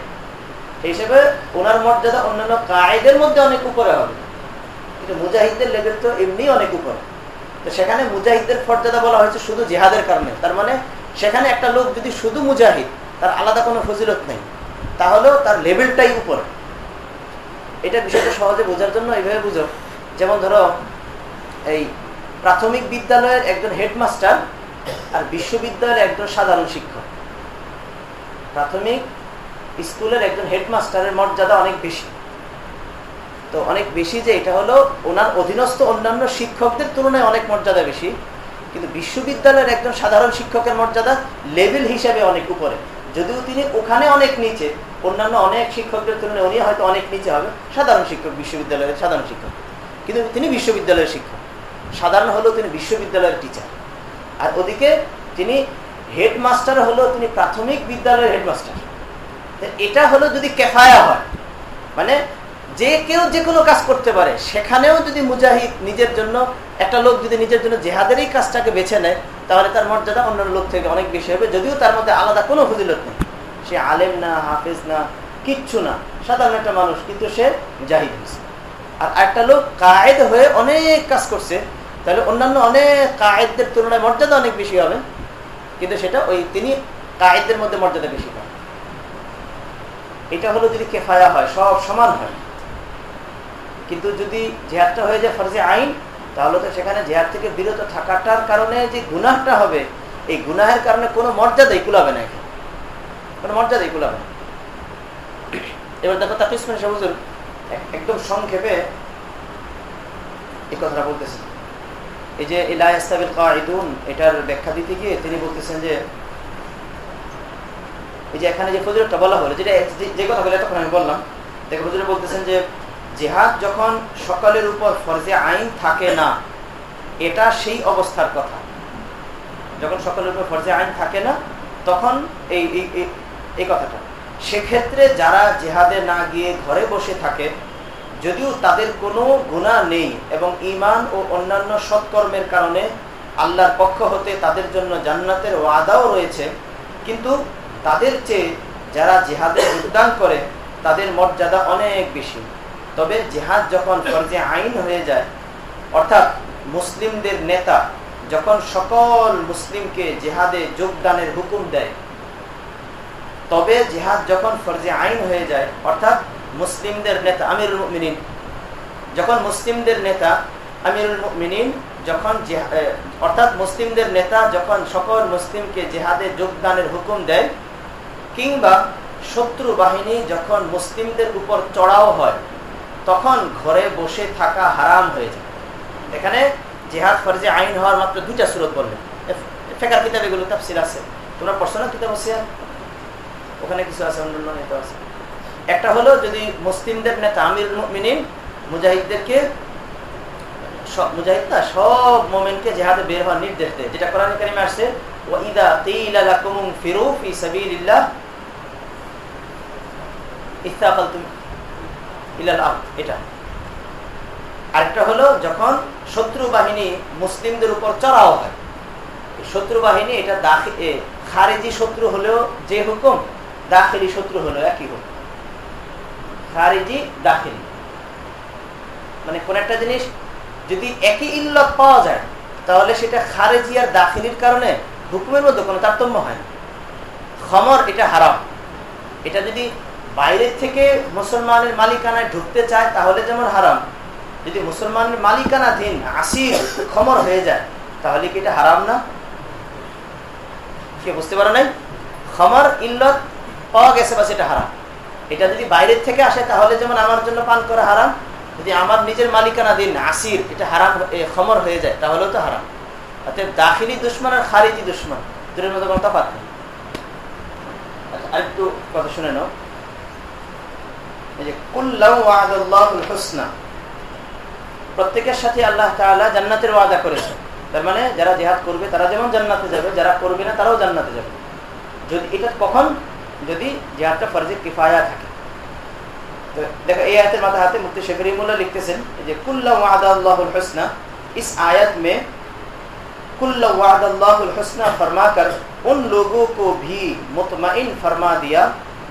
হিসেবে ওনার মর্যাদা অন্যান্য কায়েদের মধ্যে অনেক উপরে হবে। কিন্তু মুজাহিদদের লেভেল তো এমনি অনেক উপরে। তো সেখানে মুজাহিদদের মর্যাদা বলা হয়েছে শুধু জেহাদের কারণে। তার মানে সেখানে একটা লোক যদি শুধু মুজাহিদ, তার আলাদা কোনো ফজিলত নেই তাহলেও তার লেভেলটাই উপরে। এটা বিষয়টা সহজে বোঝার জন্য এইভাবে বুঝো। যেমন ধরো, এই প্রাথমিক বিদ্যালয়ের একজন হেডমাস্টার আর বিশ্ববিদ্যালয়ের একজন সাধারণ শিক্ষক। প্রাথমিক স্কুলের একজন হেডমাস্টারের মর্যাদা অনেক বেশি। তো অনেক বেশি যে এটা হলো ওনার অধীনস্থ অন্যান্য শিক্ষকদের তুলনায় অনেক মর্যাদা বেশি, কিন্তু বিশ্ববিদ্যালয়ের একজন সাধারণ শিক্ষকের মর্যাদা লেভেল হিসাবে অনেক উপরে। যদিও তিনি ওখানে অনেক নিচে, অন্যান্য অনেক শিক্ষকদের তুলনায় উনি হয়তো অনেক নিচে হবে, সাধারণ শিক্ষক বিশ্ববিদ্যালয়ের সাধারণ শিক্ষক। কিন্তু তিনি বিশ্ববিদ্যালয়ের শিক্ষক। সাধারণ হলেও তিনি বিশ্ববিদ্যালয়ের টিচার আর ওদিকে তিনি হেডমাস্টার হলো তিনি প্রাথমিক বিদ্যালয়ের হেডমাস্টার এটা হলো যদি কেফায়া হয় মানে যে কেউ যে কোনো কাজ করতে পারে, সেখানেও যদি মুজাহিদ নিজের জন্য, একটা লোক যদি নিজের জন্য জেহাদের এই কাজটাকে বেছে নেয়, তাহলে তার মর্যাদা অন্যান্য লোক থেকে অনেক বেশি হবে, যদিও তার মধ্যে আলাদা কোনো ফজিলত নেই। সে আলেম না, হাফেজ না, কিচ্ছু না, সাধারণ একটা মানুষ, কিন্তু সে জাহিদ হয়েছে। আর একটা লোক কায়েদ হয়ে অনেক কাজ করছে তাহলে অন্যান্য অনেক কায়েদদের তুলনায় মর্যাদা অনেক বেশি হবে। কিন্তু সেটা ওই তিনি কায়েদদের মধ্যে মর্যাদা বেশি পান। এটা হলো যদি কেফায়া হয়, সব সমান হয়। কিন্তু যদি জেহাদটা হয়ে যায় ফরজে আইন, তাহলে তো সেখানে জেহাদ থেকে বিরত থাকাটার কারণে যে গুনাহটা হবে, এই গুনাহের কারণে কোনো মর্যাদাই কুলাবে না এখানে। কোনো মর্যাদাই কুলাবে না। এবার দেখো তাকিসমান একদম সংক্ষেপে এই কথাটা বলতেছেন এই যে ইলাস্তাবিল কাঈদুন এটার ব্যাখ্যা দিতে গিয়ে তিনি বলতেছেন যে, এই যে এখানে যে ফজিলতটা বলা হলো, যেটা যে কথা বলে তখন আমি বললাম, দেখো ফজিল বলতেছেন যে, জেহাদ যখন সকলের উপর ফরজে আইন থাকে না, এটা সেই অবস্থার কথা। যখন সকলের উপর ফরজে আইন থাকে না, তখন এই এই কথাটা। সেক্ষেত্রে যারা জেহাদে না গিয়ে ঘরে বসে থাকে যদিও তাদের কোনো গুণা নেই এবং ইমান ও অন্যান্য সৎকর্মের কারণে আল্লাহর পক্ষ হতে তাদের জন্য জান্নাতের ওয়াদাও রয়েছে, কিন্তু তাদের চেয়ে যারা জেহাদে যোগদান করে, তাদের মর্যাদা অনেক বেশি। তবে জেহাদ যখন ফরজে আইন হয়ে যায়, অর্থাৎ মুসলিমদের নেতা যখন সকল মুসলিমকে জেহাদে যোগদানের হুকুম দেয়, তবে জেহাদ যখন ফরজে আইন হয়ে যায়, অর্থাৎ মুসলিমদের নেতা আমিরুল মিনিন যখন মুসলিমদের নেতা আমিরুল মিনিন যখন অর্থাৎ মুসলিমদের নেতা যখন সকল মুসলিমকে জেহাদে যোগদানের হুকুম দেয়, কিংবা শত্রু বাহিনী যখন মুসলিমদের উপর চড়াও হয়, তখন ঘরে বসে থাকা হারাম হয়ে যায়। এখানে জেহাদ ফরজে আইন হওয়ার মাত্র দুইটা সুরত বললেন। ফেকার কিতাব এগুলো তাফসির আছে। তোমরা পড়ছো না কিতাব ওখানে কিছু আছে, অন্যান্য নেতা আছে। একটা হলো যদি মুসলিমদের নেতা আমির মিনিন মুজাহিদদেরকে মুজাহিদ না, সব মোমেনকে জেহাদে বের হওয়ার নির্দেশ দেয়। যেটা কোরআন কারিমে আসছে ওয়াইদা তিলা লাকুম ফিরু ফি সাবিলিল্লাহ ইস্তাকালতুম ইলাল আরদ, এটা। আরেকটা হলো, যখন শত্রু বাহিনী মুসলিমদের উপর চড়াও হয় শত্রু বাহিনী এটা খারেজি শত্রু হলেও যে হুকুম, দাখিলি শত্রু হলো একই হুকুম। খারেজি দাখিলি। মানে কোন একটা জিনিস যদি একই ইল্লত পাওয়া যায়, তাহলে সেটা খারেজি আর দাখিলির কারণে হুকুমের মধ্যে কোনো তারতম্য হয় না। খমর, এটা হারাম। এটা যদি বাইরের থেকে মুসলমানের মালিকানায় ঢুকতে চায়, তাহলে যেমন হারাম। যদি মুসলমানের মালিকানাধীন আসির খমর হয়ে যায়, তাহলে কি এটা হারাম না? কে বুঝতে পারো নাই? খমর, ইল্লত পাওয়া গেছে বা সেটা হারাম? এটা যদি বাইরের থেকে আসে, তাহলে যেমন আমার জন্য পান করা হারাম, যদি আমার নিজের মালিকানাধীন আসির, এটা হারাম খমর হয়ে যায়, তাহলেও তো হারাম। অর্থাৎ দাখিলি দুশ্মন আর খারিজি দুশ্মন, দুটোর মধ্যে কোনো তফাৎ নেই। আরেকটু কথা শুনে নাও। প্রত্যেকের সাথে আল্লাহ জান্নাতের ওয়াদা করেছেন। তার মানে যারা জেহাদ করবে, তারা যেমন জান্নাতে যাবে, যারা করবে না, তারাও জান্নাতে যাবে। যদি এটা কখন যদি জেহাদটা ফরজে কিফায়া থাকে তো দেখো এই আয়াতের মাথা হাতে মুক্তি শেখরিমুল্লাহ লিখতেছেন যে কুল্লা ওয়াদাল্লাহুল हुस्ना इस आयत में कुल्ला वादल्लाहुल हुस्ना फरमाकर उन लोगों को भी मुतमइन फरमा दिया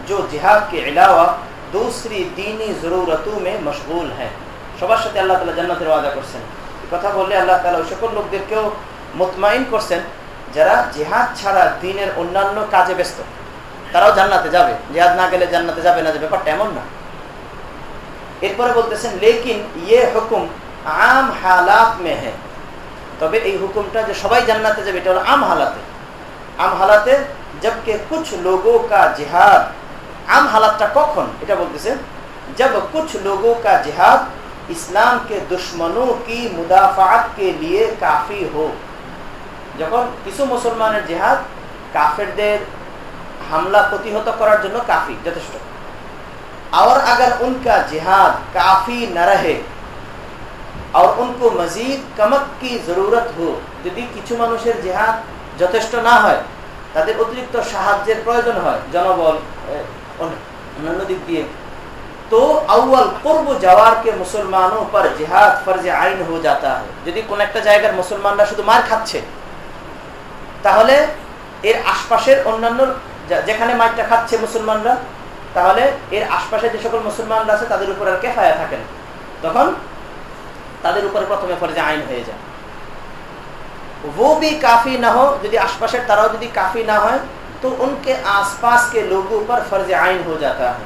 जो जिहाद के अलावा दूसरी दीनी ज़रूरतों में मशगूल हैं সবার সাথে আল্লাহ তালা জান্নাতের ওয়াদা করছেন কথা বললে আল্লাহ তালা ওই সকল লোকদেরকেও মুতমাইন করছেন যারা জেহাদ ছাড়া দিনের অন্যান্য কাজে ব্যস্ত তারাও জান্নাতে যাবে। জিয়াদ না গেলে জান্নাতে যাবে না, যে ব্যাপারটা এমন না। এরপরে বলতেছেন, লেকিন ইয়ে হুকুম আম হালাত মেহে তবে এই হুকুমটা যে সবাই জান্নাতে যাবে, এটা হলো আম হালাতে। আম হালাতে জবকে কুছ লোগো কা জিহাদ। আম হালাতটা কখন? এটা বলতেছে, জব কুছ লোগো কা জিহাদ ইসলামকে দুশ্মনো কি মুদাফাত কে লিয়ে কাফি হো। যখন কিছু মুসলমানের জেহাদ কাফেরদের হামলা প্রতিহত করার জন্য কাফি যথেষ্ট और अगर उनका जिहाद काफी न रहे और उनको मजीद कमक की जरूरत हो যদি কিছু মানুষের জেহাদ যথেষ্ট না হয় তাদের অতিরিক্ত সাহায্যের প্রয়োজন হয় জনবল অন্যান্য দিক দিয়ে তো আউ্ল পূর্ব যাওয়ার কে মুসলমানों पर जिहाद फर्ज आइन हो जाता है যদি কোন একটা জায়গার মুসলমানরা শুধু মার খাচ্ছে তাহলে এর আশপাশের অন্যান্য যেখানে মারটা খাচ্ছে মুসলমানরা তাহলে এর আশপাশে যে সকল মুসলমানরা আছে তাদের উপর আর কেফায়া থাকেন তখন তাদের উপরে প্রথমে ফরজে আইন হয়ে যায় वो भी काफी ना हो यदि आसपास ताराओ यदि काफी ना हो तो उनके आसपास के लोगों पर फर्ज आइन हो जाता है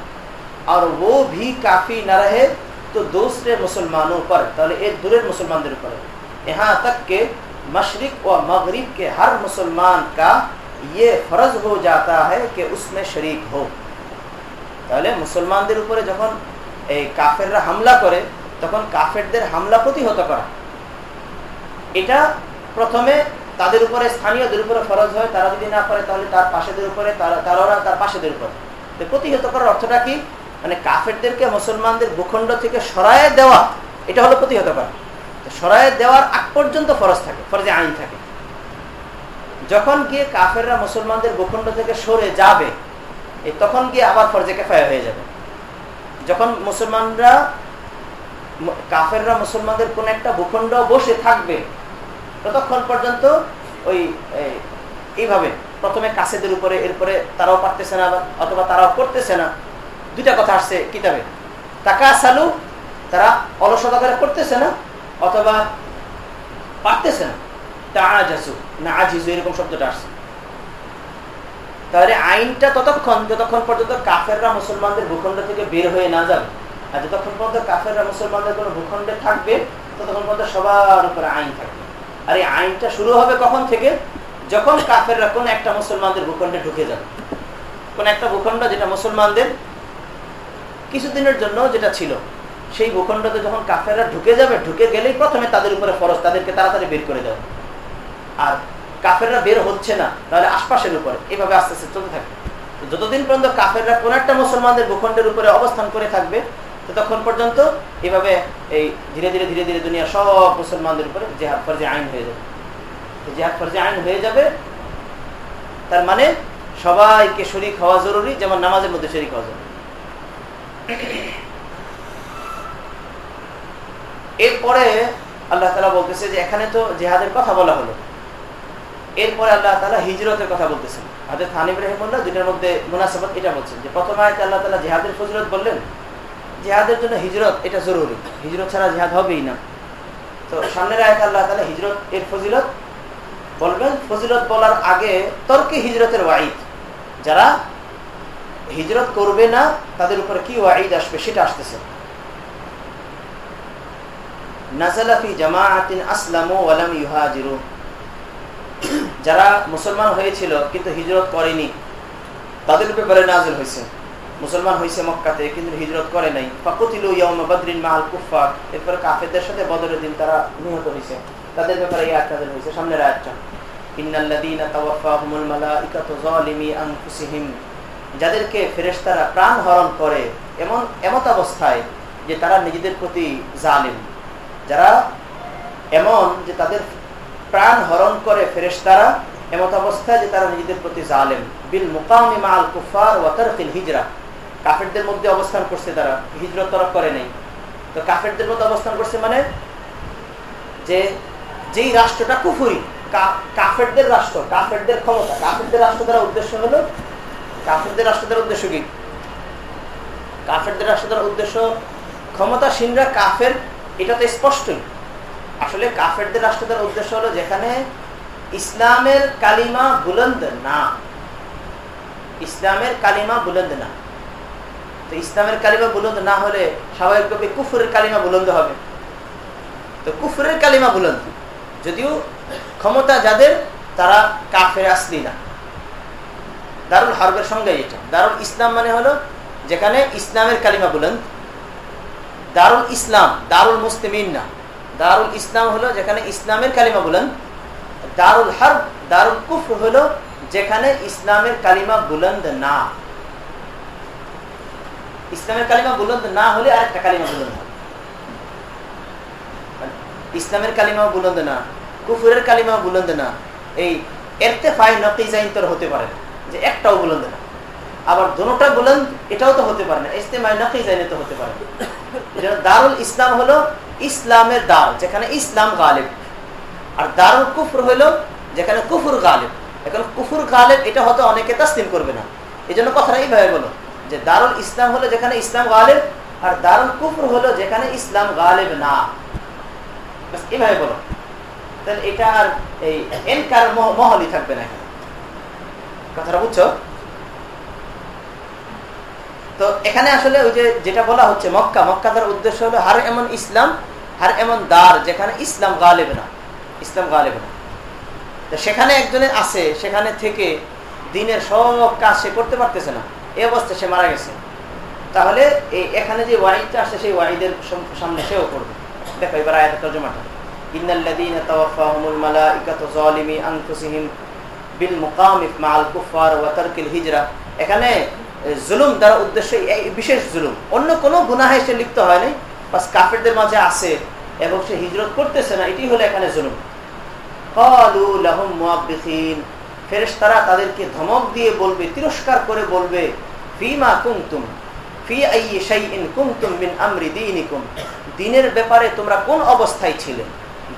और वो भी काफी न रहे तो दूसरे मुसलमानों पर তাহলে এর দূরের মুসলমানদের উপর यहाँ तक के मशरक व मगरिब के हर मुसलमान का ইয়ে ফরজ হো যাতা হ্যাঁ কে উসমে শরিক হো তাহলে মুসলমানদের উপরে যখন এই কাফেররা হামলা করে, তখন কাফেরদের হামলা প্রতিহত করা। এটা প্রথমে তাদের উপরে, স্থানীয়দের উপরে ফরজ হয়, তারা যদি না পারে তাহলে তার পাশেদের উপরে, তারা, তার পাশেদের উপরে। প্রতিহত করার অর্থটা কি? মানে কাফেরদেরকে মুসলমানদের ভূখণ্ড থেকে সরায়ে দেওয়া, এটা হলো প্রতিহত করা। সরায়ে দেওয়ার আগ পর্যন্ত ফরজ থাকে, ফরজে আইন থাকে। যখন গিয়ে কাফেররা মুসলমানদের ভূখণ্ড থেকে সরে যাবে তখন গিয়ে আবার ফরজে কেফায়া হয়ে যাবে। যখন মুসলমানরা, কাফেররা মুসলমানদের কোন একটা ভূখণ্ড বসে থাকবে, ততক্ষণ পর্যন্ত ওই এইভাবে প্রথমে কাছেদের উপরে, এরপরে তারাও পারতেছে না অথবা তারাও করতেছে না। দুইটা কথা আসছে কিতাবে। টাকা সালু তারা অলসতা করে করতেছে না, অথবা পারতেছে না। তা আজাসু না, আজিজু, এরকম শব্দটা আসছে। তাহলে আইনটা ততক্ষণ, যতক্ষণ পর্যন্ত কাফেররা মুসলমানদের ভূখণ্ড থেকে বের হয়ে না যাবে, আর যতক্ষণ পর্যন্ত কাফেররা মুসলমানদের কোনো ভূখণ্ডে থাকবে, ততক্ষণ পর্যন্ত সবার উপরে আইন থাকবে। আর এই আইনটা শুরু হবে কখন থেকে? যখন কাফেররা কোন একটা মুসলমানদের ভূখণ্ডে ঢুকে যাবে। কোন একটা ভূখণ্ড যেটা মুসলমানদের কিছুদিনের জন্য যেটা ছিল, সেই ভূখণ্ডতে যখন কাফেররা ঢুকে যাবে, ঢুকে গেলেই প্রথমে তাদের উপরে ফরজ, তাদেরকে তাড়াতাড়ি বের করে দেবে আর কাফেররা বের হচ্ছে না, তাহলে আশপাশের উপরে। এইভাবে আস্তে আস্তে চলতে থাকবে। যতদিন পর্যন্ত কাফেররা কোন একটা মুসলমানদের ভূখণ্ডের উপরে অবস্থান করে থাকবে, ততক্ষণ পর্যন্ত এইভাবে এই ধীরে ধীরে ধীরে ধীরে দুনিয়া সব মুসলমানদের উপরে জেহাদ ফরজে আইন হয়ে যাবে। জেহাদ ফরজে আইন হয়ে যাবে, তার মানে সবাইকে শরিক হওয়া জরুরি, যেমন নামাজের মধ্যে শরিক হওয়া জরুরি। এরপরে আল্লাহ তালা বলতেছে যে এখানে তো জেহাদের কথা বলা হলো। এরপরে আল্লাহ তালা হিজরতের কথা বলতেছেন। হাজর খান ইব্রাহিমুল্লাহ দুইটার মধ্যে মুনাসাবাদ এটা বলছেন যে, প্রথম আয়তে আল্লাহ তালা জেহাদের ফজরত বললেন, জেহাদের জন্য হিজরত এটা জরুরি। হিজরত ছাড়া জেহাদ হবেই না। তো সামনের আয়তে আল্লাহ তালা হিজরত এর ফজিলত বলবেন। ফজিলত বলার আগে তর্কে হিজরতের ওয়াইদ যারা হিজরত করবে না, তাদের উপরে কি ওয়াইদ আসবে সেটা আসতেছে। নাজালাফি জামাআতিন আসলামু ওয়ালাম ইউহাজিরু। যারা মুসলমান হয়েছিল কিন্তু হিজরত করেনি, তাদের ব্যাপারে নাজিল হয়েছে। মুসলমান হয়েছে মক্কাতে, কিন্তু হিজরত করে নাই। ফাকুতিলু বদরিন মাহাল কুফার এরপরে কাফেরদের সাথে বদরের দিন তারা নিহত হয়েছে। তাদের ব্যাপারে এই আয়াত হয়েছে। সামনের আয়াতটা। যাদেরকে ফেরেশতারা প্রাণ হরণ করে এমন, এমত অবস্থায় যে তারা নিজেদের প্রতি জালিম। যারা এমন যে তাদের প্রাণ হরণ করে ফেরেশতারা এমত অবস্থায় যে তারা নিজেদের প্রতি জালেম। বিল মুকামি মাল কুফার ওয়াতারফিল হিজরা। কাফেরদের মধ্যে অবস্থান করছে তারা, হিজরত তরফ করে নেই। তো কাফেরদের মধ্যে অবস্থান করছে মানে যে, যেই রাষ্ট্রটা কুফুরি কাফেরদের রাষ্ট্র, কাফেরদের ক্ষমতা। কাফেরদের রাষ্ট্র দ্বারা উদ্দেশ্য হলো, কাফেরদের রাষ্ট্র দ্বারা উদ্দেশ্য কি? কাফেরদের রাষ্ট্র দ্বারা উদ্দেশ্য ক্ষমতাসীনরা কাফের এটা তো স্পষ্টই। আসলে কাফেরদের রাষ্ট্র দ্বারা উদ্দেশ্য হলো যেখানে ইসলামের কালিমা বুলন্দ না। ইসলামের কালিমা বুলন্দ না। তো ইসলামের কালিমা বুলন্দ না হলে স্বাভাবিকভাবে কুফুরের কালিমা বুলন্দ হবে। তো কুফুরের কালিমা বুলন্দ। যদিও ক্ষমতা যাদের, তারা কাফের আসলি না। দারুল হারবের সঙ্গে এটা। দারুল ইসলাম মানে হলো যেখানে ইসলামের কালিমা বুলন্দ। দারুল ইসলাম, দারুল মুসলিমিন না। দারুল ইসলাম হলো যেখানে ইসলামের কালিমা বুলন্দ। দারুল হার্ব, দারুল কুফর হলো যেখানে ইসলামের কালিমা বুলন্দ না। ইসলামের কালিমা বুলন্দ না হলে আরেকটা কালিমা বুলন্দ ইসলামের কালিমা বুলন্দ না, কুফুরের কালিমা বুলন্দ না, এই এরতেফাই নকিজাইন তোর হতে পারে যে একটাও বুলন্দ না। আবার দোনোটা বুলন্দ, এটাও তো হতে পারে না ইস্তেমাই নকিজাইনে তো হতে পারে দারুল ইসলাম হলো ইসলামের দার যেখানে ইসলাম গালেব। আর দারুল কুফর হলো যেখানে কুফুর গালেব। এখন কুফুর গালেব, এটা হয়তো অনেকে তাস্তিম করবে না। এই জন্য কথাটা এইভাবে বলো, যে দারুল ইসলাম হলো যেখানে ইসলাম গালেব, আর দারুল কুফর হলো যেখানে ইসলাম গালেব না। এইভাবে বলো। তাহলে এটা আর এই এনকার মহলই থাকবে না এখানে। কথাটা বুঝছ? তো এখানে আসলে ওই যে যেটা বলা হচ্ছে মক্কা মক্কা তার উদ্দেশ্য হলো হার এমন ইসলাম, হার এমন দ্বার যেখানে ইসলাম গালেবে না, ইসলাম গালেবে না। তো সেখানে একজনের আছে, সেখানে থেকে দিনের সব কাজ সে করতে পারতেছে না এই অবস্থায় সে মারা গেছে। তাহলে এই এখানে যে ওয়াইদটা আসছে, সেই ওয়াইদের সামনে সেও করবে। দেখো এবার আয়াতের তর্জমাটা। এখানে জুলুম দ্বারা উদ্দেশ্য বিশেষ জুলুম। অন্য কোনো গুনাহে সে লিপ্ত হয় নাই, বাস কাফেরদের মাঝে আছে এবং সে হিজরত করতেছে না, এটি হলো এখানে জুলুম। তাদেরকে ধমক দিয়ে বলবে, তিরস্কার করে বলবে, ফিমা কুমতুম দিনের ব্যাপারে তোমরা কোন অবস্থায় ছিলে?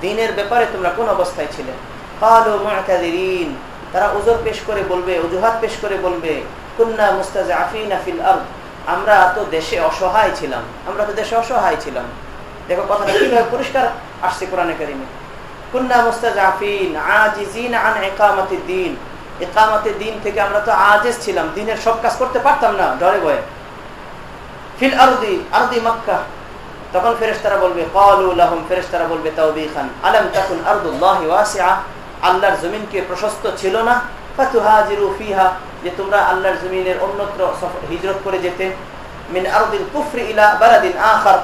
দিনের ব্যাপারে তোমরা কোন অবস্থায় ছিলে? তারা উজর পেশ করে বলবে, অজুহাত পেশ করে বলবে কুন্না মুস্তাযআফিনা ফিল আরদ। আমরা তো দেশে অসহায় ছিলাম। আমরা তো দেশে অসহায় ছিলাম। দেখো কথাটা কীভাবে পরিষ্কার আসছে কোরআনে কারিমে। কুন্না মুস্তাযআফিন আজিজিন আন দ্বীন। ইকামাতের দিন থেকে আমরা তো ছিলাম। দিনের সব কাজ করতে পারতাম না, ডরে ফিল আরদি আরদি মক্কা। তখন বলবে কালুলাহুম বলবে, তাওবিখান। আলাম তাকুন আরদুল্লাহি আল্লাহর জমিন কি প্রশস্ত ছিল না। ফাতুহাজিরু ফিহা যে তোমরা আল্লাহর জমিনের অন্যত্র হিজরত করে যেতে মিন আরদিল কুফরি ইলা বালাদিন আখার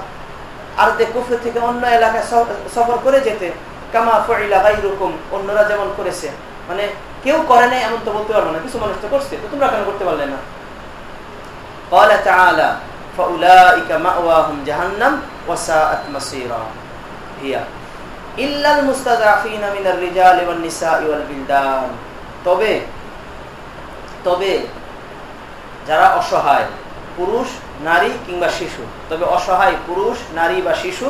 আরদে কুফরি থেকে অন্য এলাকায় সফর করে যেতে কামা ফাইলা গায়রুকুম অন্যরা যেমন করেছে মানে কেউ করে নাই এমন তো বলতে পারবো না কিছু মানুষ তো করছে তো তোমরা কেন করতে পারলে না قال تعالى فأولئك مأواهم جهنم وساءت مصيرا هي إلا المستضعفين من الرجال والنساء والبلدان তবে তবে যারা অসহায়, পুরুষ, নারী কিংবা শিশু, তবে অসহায়, পুরুষ, নারী বা শিশু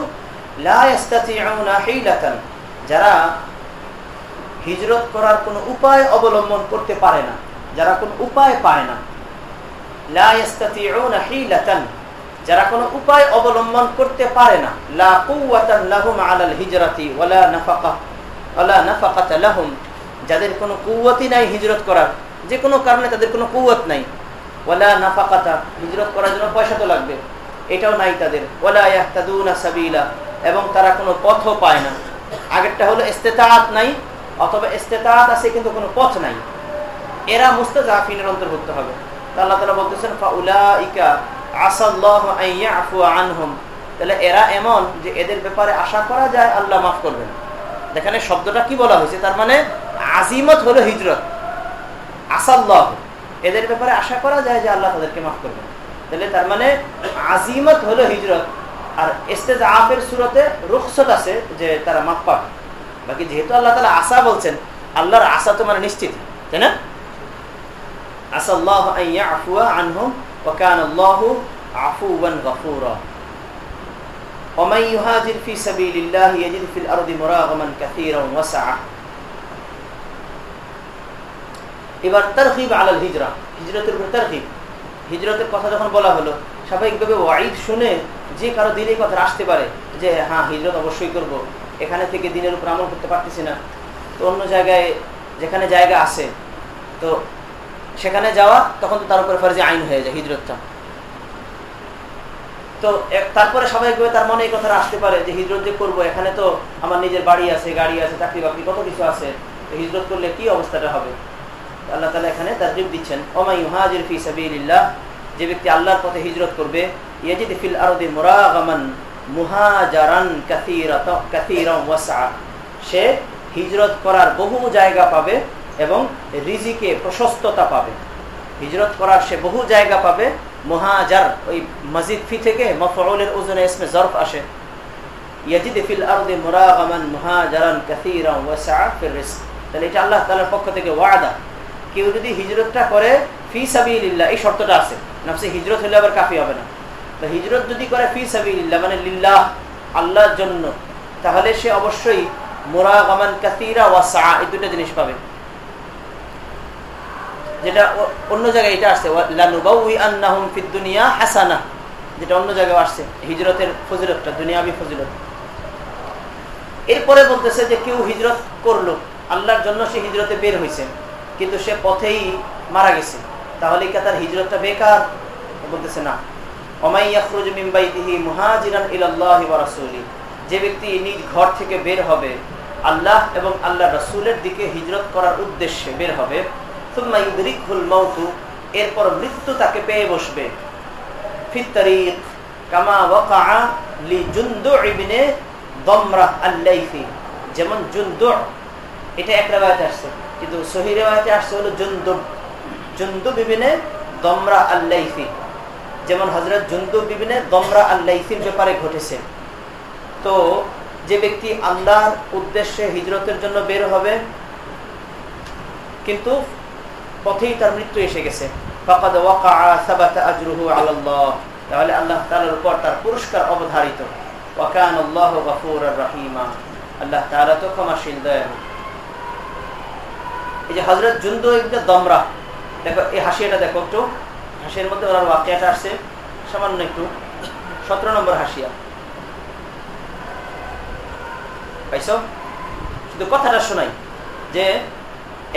যারা হিজরত করার কোনো উপায় অবলম্বন করতে পারে না, যারা কোনো উপায় পায় না যারা কোনো উপায় অবলম্বন করতে পারে না যাদের কোনো কুয়াতি নাই হিজরত করার যে কোনো কারণে তাদের কোনো কুয়াত নাই। ওলা নাফাকাতা, হিজরত করার জন্য পয়সা তো লাগবে। এটাও নাই তাদের। ওলা ইয়াহতাদুনা সাবিলা, এবং তারা কোনো পথও পায় না। আগেরটা হলো ইস্তেতাআত নাই, অথবা ইস্তেতাআত আছে কিন্তু কোনো পথ নাই। এরা মুস্তাজাফিনের অন্তর্ভুক্ত হবে। আল্লাহ তাআলা বলতেছেন, ফাউলাইকা আসাল্লাহু ইয়াফু আনহুম। তাহলে এরা এমন যে এদের ব্যাপারে আশা করা যায়, আল্লাহ মাফ করবেন। এখানে শব্দটা কি বলা হয়েছে? তার মানে আজিমত হলো হিজরত। আসাল্লাহ এদের ব্যাপারে আশা করা যায় যে আল্লাহ তাদেরকে মাফ করবেন তাহলে তার মানে আজিমত হলো হিজরত আর এস্তেজ আফের সুরতে রুখসত আছে যে তারা মাফ পাবে বাকি যেহেতু আল্লাহ তালা আশা বলছেন আল্লাহর আশা তো মানে নিশ্চিত তাই না আসাল্লাহ আনহুম وكان الله عفوا غفورا ومن يهاجر في سبيل الله يجد في الأرض مراغما كثيرا وسعة এবার তারহিব আলাল হিজরা, হিজরতের উপর তারহিব হিজরতের কথা যখন বলা হলো, স্বাভাবিকভাবে ওয়াইদ শুনে যে কারও দিনে কথা আসতে পারে যে হ্যাঁ হিজরত অবশ্যই করব। এখানে থেকে দিনের উপর আমল করতে পারতেছি না। তো অন্য জায়গায় যেখানে জায়গা আছে, তো সেখানে যাওয়া তখন তো তার উপরে ফরজে আইন হয়ে যায় হিজরতটা। তো তারপরে স্বাভাবিকভাবে তার মনে এই কথাটা আসতে পারে যে, হিজরত যে করব, এখানে তো আমার নিজের বাড়ি আছে, গাড়ি আছে চাকরি বাকরি কত কিছু আছে। হিজরত করলে কি অবস্থাটা হবে? আল্লাহ তালা এখানে তাজরিব দিচ্ছেন। ওমাই হাজির ফি সাবিল্লাহ যে ব্যক্তি আল্লাহর পথে হিজরত করবে, ইয়াজিদ ফিল আরদি মুরাগামান মুহাজারান কাথীরান ওয়াসা সে হিজরত করার বহু জায়গা পাবে এবং রিজিকে প্রশস্ততা পাবে। হিজরত করার সে বহু জায়গা পাবে, মহাজার, ওই মসজিদ ফি থেকে মফউলের ওজনে ইসমে জরফ আসে। ইয়াজিদ ফিল আরদি মুরাগামান মুহাজারান কাথীরান ওয়াসা ফির রিজক। তাহলে এটা আল্লাহ তাআলার পক্ষ থেকে ওয়াদা। কেউ যদি হিজরতটা করে, ফি সাবিলিল্লাহ, এই শর্তটা আছে। নাফসে হিজরত হলে আবার কাফি হবে না। তো হিজরত যদি করে ফি সাবিলিল্লাহ মানে লিল্লাহ, আল্লাহর জন্য, তাহলে সে অবশ্যই মোরাগামান কাতিরা ওয়াসা এই দুটো জিনিস পাবে। যেটা অন্য জায়গায় এটা আসছে দুনিয়া হাসানা, যেটা অন্য জায়গায় আসছে, হিজরতের ফজিলতটা, দুনিয়াবি ফজিলত। এরপরে বলতেছে যে কেউ হিজরত করল, আল্লাহর জন্য সে হিজরতে বের হয়েছে কিন্তু সে পথেই মারা গেছে। তাহলে কি তার হিজরতটা বেকার? বলতেছে, না। যে ব্যক্তি নিজ ঘর থেকে বের হবে, আল্লাহ এবং আল্লাহ রসুলের দিকে হিজরত করার উদ্দেশ্যে বের হবে এরপর মৃত্যু তাকে পেয়ে বসবে। যেমন জুন্দু এটা এক রেবায়তে আসছে। কিন্তু সহি রেবায়তে আসছে হলো জুন্দুব। জুন্দু বিবিনে দমরা আল্লাইফি যেমন হজরত জুন্দু বিবিনে দমরা আল্লাইফির ব্যাপারে ঘটেছে। তো যে ব্যক্তি আল্লাহর উদ্দেশ্যে হিজরতের জন্য বের হবে, কিন্তু পথেই তার মৃত্যু এসে গেছে। তাহলে আল্লাহ তালার উপর তার পুরস্কার অবধারিত। ওয়াকান আল্লাহ রাহিমা। আল্লাহ তালা তো ক্ষমাশীল, দয়ালু। এই যে হজরত জুন্দু দমরা, দেখো এই হাসিয়াটা দেখো একটু। হাসিয়ার মধ্যে ওনার ওয়াকিয়াটা আসছে সামান্য একটু। সতেরো নম্বর হাসিয়া। পাইছ? শুধু কথাটা শোনাই, যে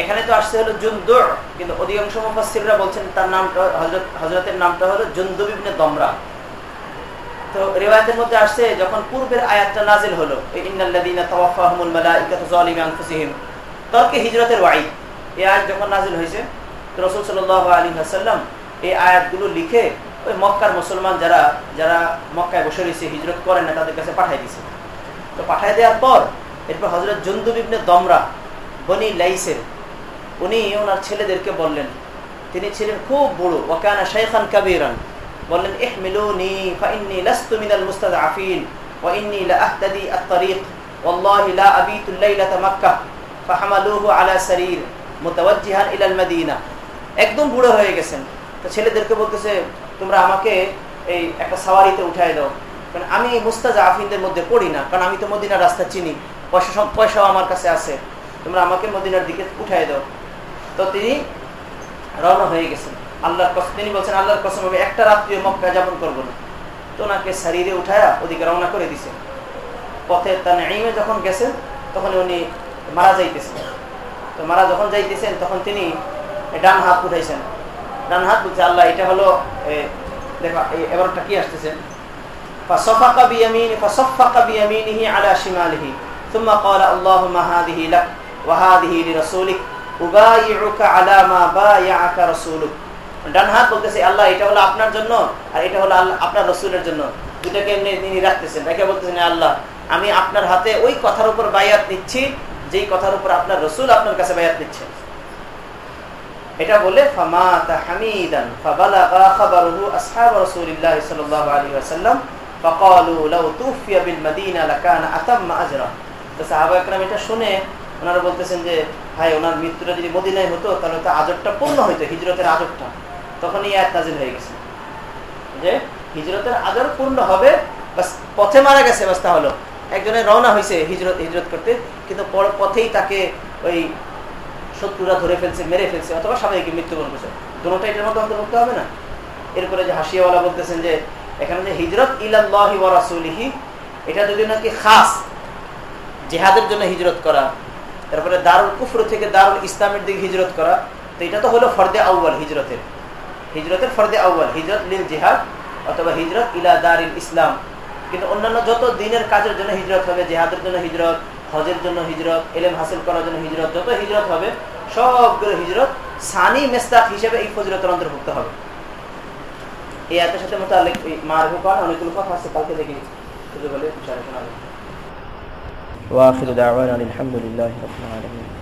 এখানে তো আসছে হলো জুন্দুর কিন্তু অধিকাংশ মুফাসসিররা বলছেন তার নামটা হজরত হজরতের নামটা হলো জুন্দুব ইবনে দমরা। তো রিওয়ায়াতের মধ্যে আসছে, যখন পূর্বের আয়াতটা নাজিল হলো তর্কে হিজরতের ওয়াইদ এই আয়াত যখন নাজিল হয়েছে রসুল সাল আলী হাসাল্লাম এই আয়াতগুলো লিখে ওই মক্কার মুসলমান যারা যারা মক্কায় বসে রয়েছে, হিজরত করেন না, তাদের কাছে পাঠাই দিছে তো পাঠাই দেওয়ার পর, এরপর হজরত জন্দুবিবনে দমরা, বনি লাইসের, উনি ওনার ছেলেদেরকে বললেন, তিনি ছিলেন খুব বড় ওয়াকানা শাইখান কাবিরান। বললেন, ইহমিলুনি, ফাইন্নি লাস্তু মিনাল মুস্তাদআফিন, ওয়া ইন্নী লা আহতাদি আত-তারিক মাক্কাহ ফাহামালুহু আলা সারির। মুতাওয়াজ্জিহান ইলাল মাদিনা। একদম বুড়ো হয়ে গেছেন। তো ছেলেদেরকে বলতেছে, তোমরা আমাকে এই একটা সাওয়ারিতে উঠাই দাও। কারণ আমি মুস্তাজা আফিনদের মধ্যে পড়ি না, কারণ আমি তো মদিনার রাস্তা চিনি। পয়সা পয়সাও আমার কাছে আছে। তোমরা আমাকে মদিনার দিকে উঠাই দাও। তো তিনি রওনা হয়ে গেছেন। আল্লাহর কসম তিনি বলছেন, আল্লাহর কসম, আমি একটা রাত্রিও মক্কা যাপন করব না। তো ওনাকে শারীরে উঠায়া ওদিকে রওনা করে দিছে। পথে তার নেইমে যখন গেছেন তখন উনি মারা যাইতেছেন। তো মারা যখন যাইতেছেন তখন তিনি ডান হাত উঠাইছেন ডান হাত বলছে আল্লাহ এটা হলো দেখো এবারটা কি আসতেছে فصفق بيمينه فصفق بيمينه على شماله ثم قال اللهم هذه لك وهذه لرسولك أبايعك على ما بايعك رسولك ডান হাত বলতেছে আল্লাহ এটা হলো আপনার জন্য আর এটা হলো আল্লাহ আপনার রসুলের জন্য দুটাকে এমনি তিনি রাখতেছেন রেখে বলতেছেন আল্লাহ আমি আপনার হাতে ওই কথার উপর বায়াত নিচ্ছি যেই কথার উপর আপনার রসুল আপনার কাছে বায়াত নিচ্ছে এটা বলে শুনে ওনারা বলতেছেন যে, ভাই, ওনার মৃত্যুটা যদি হতো, তাহলে হিজরতের আজরটা তখন হয়ে গেছে। যে, হিজরতের পূর্ণ হবে, বাস, পথে মারা গেছে বাস্তা হলো একজনের রওনা হয়েছে হিজরত হিজরত করতে, কিন্তু পথেই তাকে ওই শত্রুরা ধরে ফেলছে, মেরে ফেলছে, অথবা স্বাভাবিক মৃত্যুবরণ করছে। দুটা এটার মধ্যে অন্তর্ভুক্ত হবে না? এরপরে যে হাসিয়াওয়ালা বলতেছেন যে, এখানে যে হিজরত ইলাল্লাহি ওয়া রাসূলিহি, এটা যদি নাকি খাস, জেহাদের জন্য হিজরত করা, তারপরে দারুল কুফর থেকে দারুল ইসলামের দিকে হিজরত করা, তো এটা তো হলো ফর্দে আউ্বাল হিজরতের। হিজরতের ফর্দে আউ্বাল হিজরত লিল জেহাদ অথবা হিজরত ইলা দারিল ইসলাম। কিন্তু অন্যান্য যত দিনের কাজের জন্য হিজরত হবে, জেহাদের জন্য হিজরত, হজের জন্য হিজরত, এলেম হাসিল করার জন্য হিজরত, যত হিজরত হবে, সবগুলো হিজরত সানি মেস্তাক হিসেবে এই ফজিরতের অন্তর্ভুক্ত হবে। এই আয়াতের সাথে মতো মারভ করার অনেকগুলো কথা আছে, কালকে দেখি সুযোগ হলে শোনাবো ওয়াখির দাওয়ানা আলহামদুলিল্লাহ রাব্বিল আলামিন।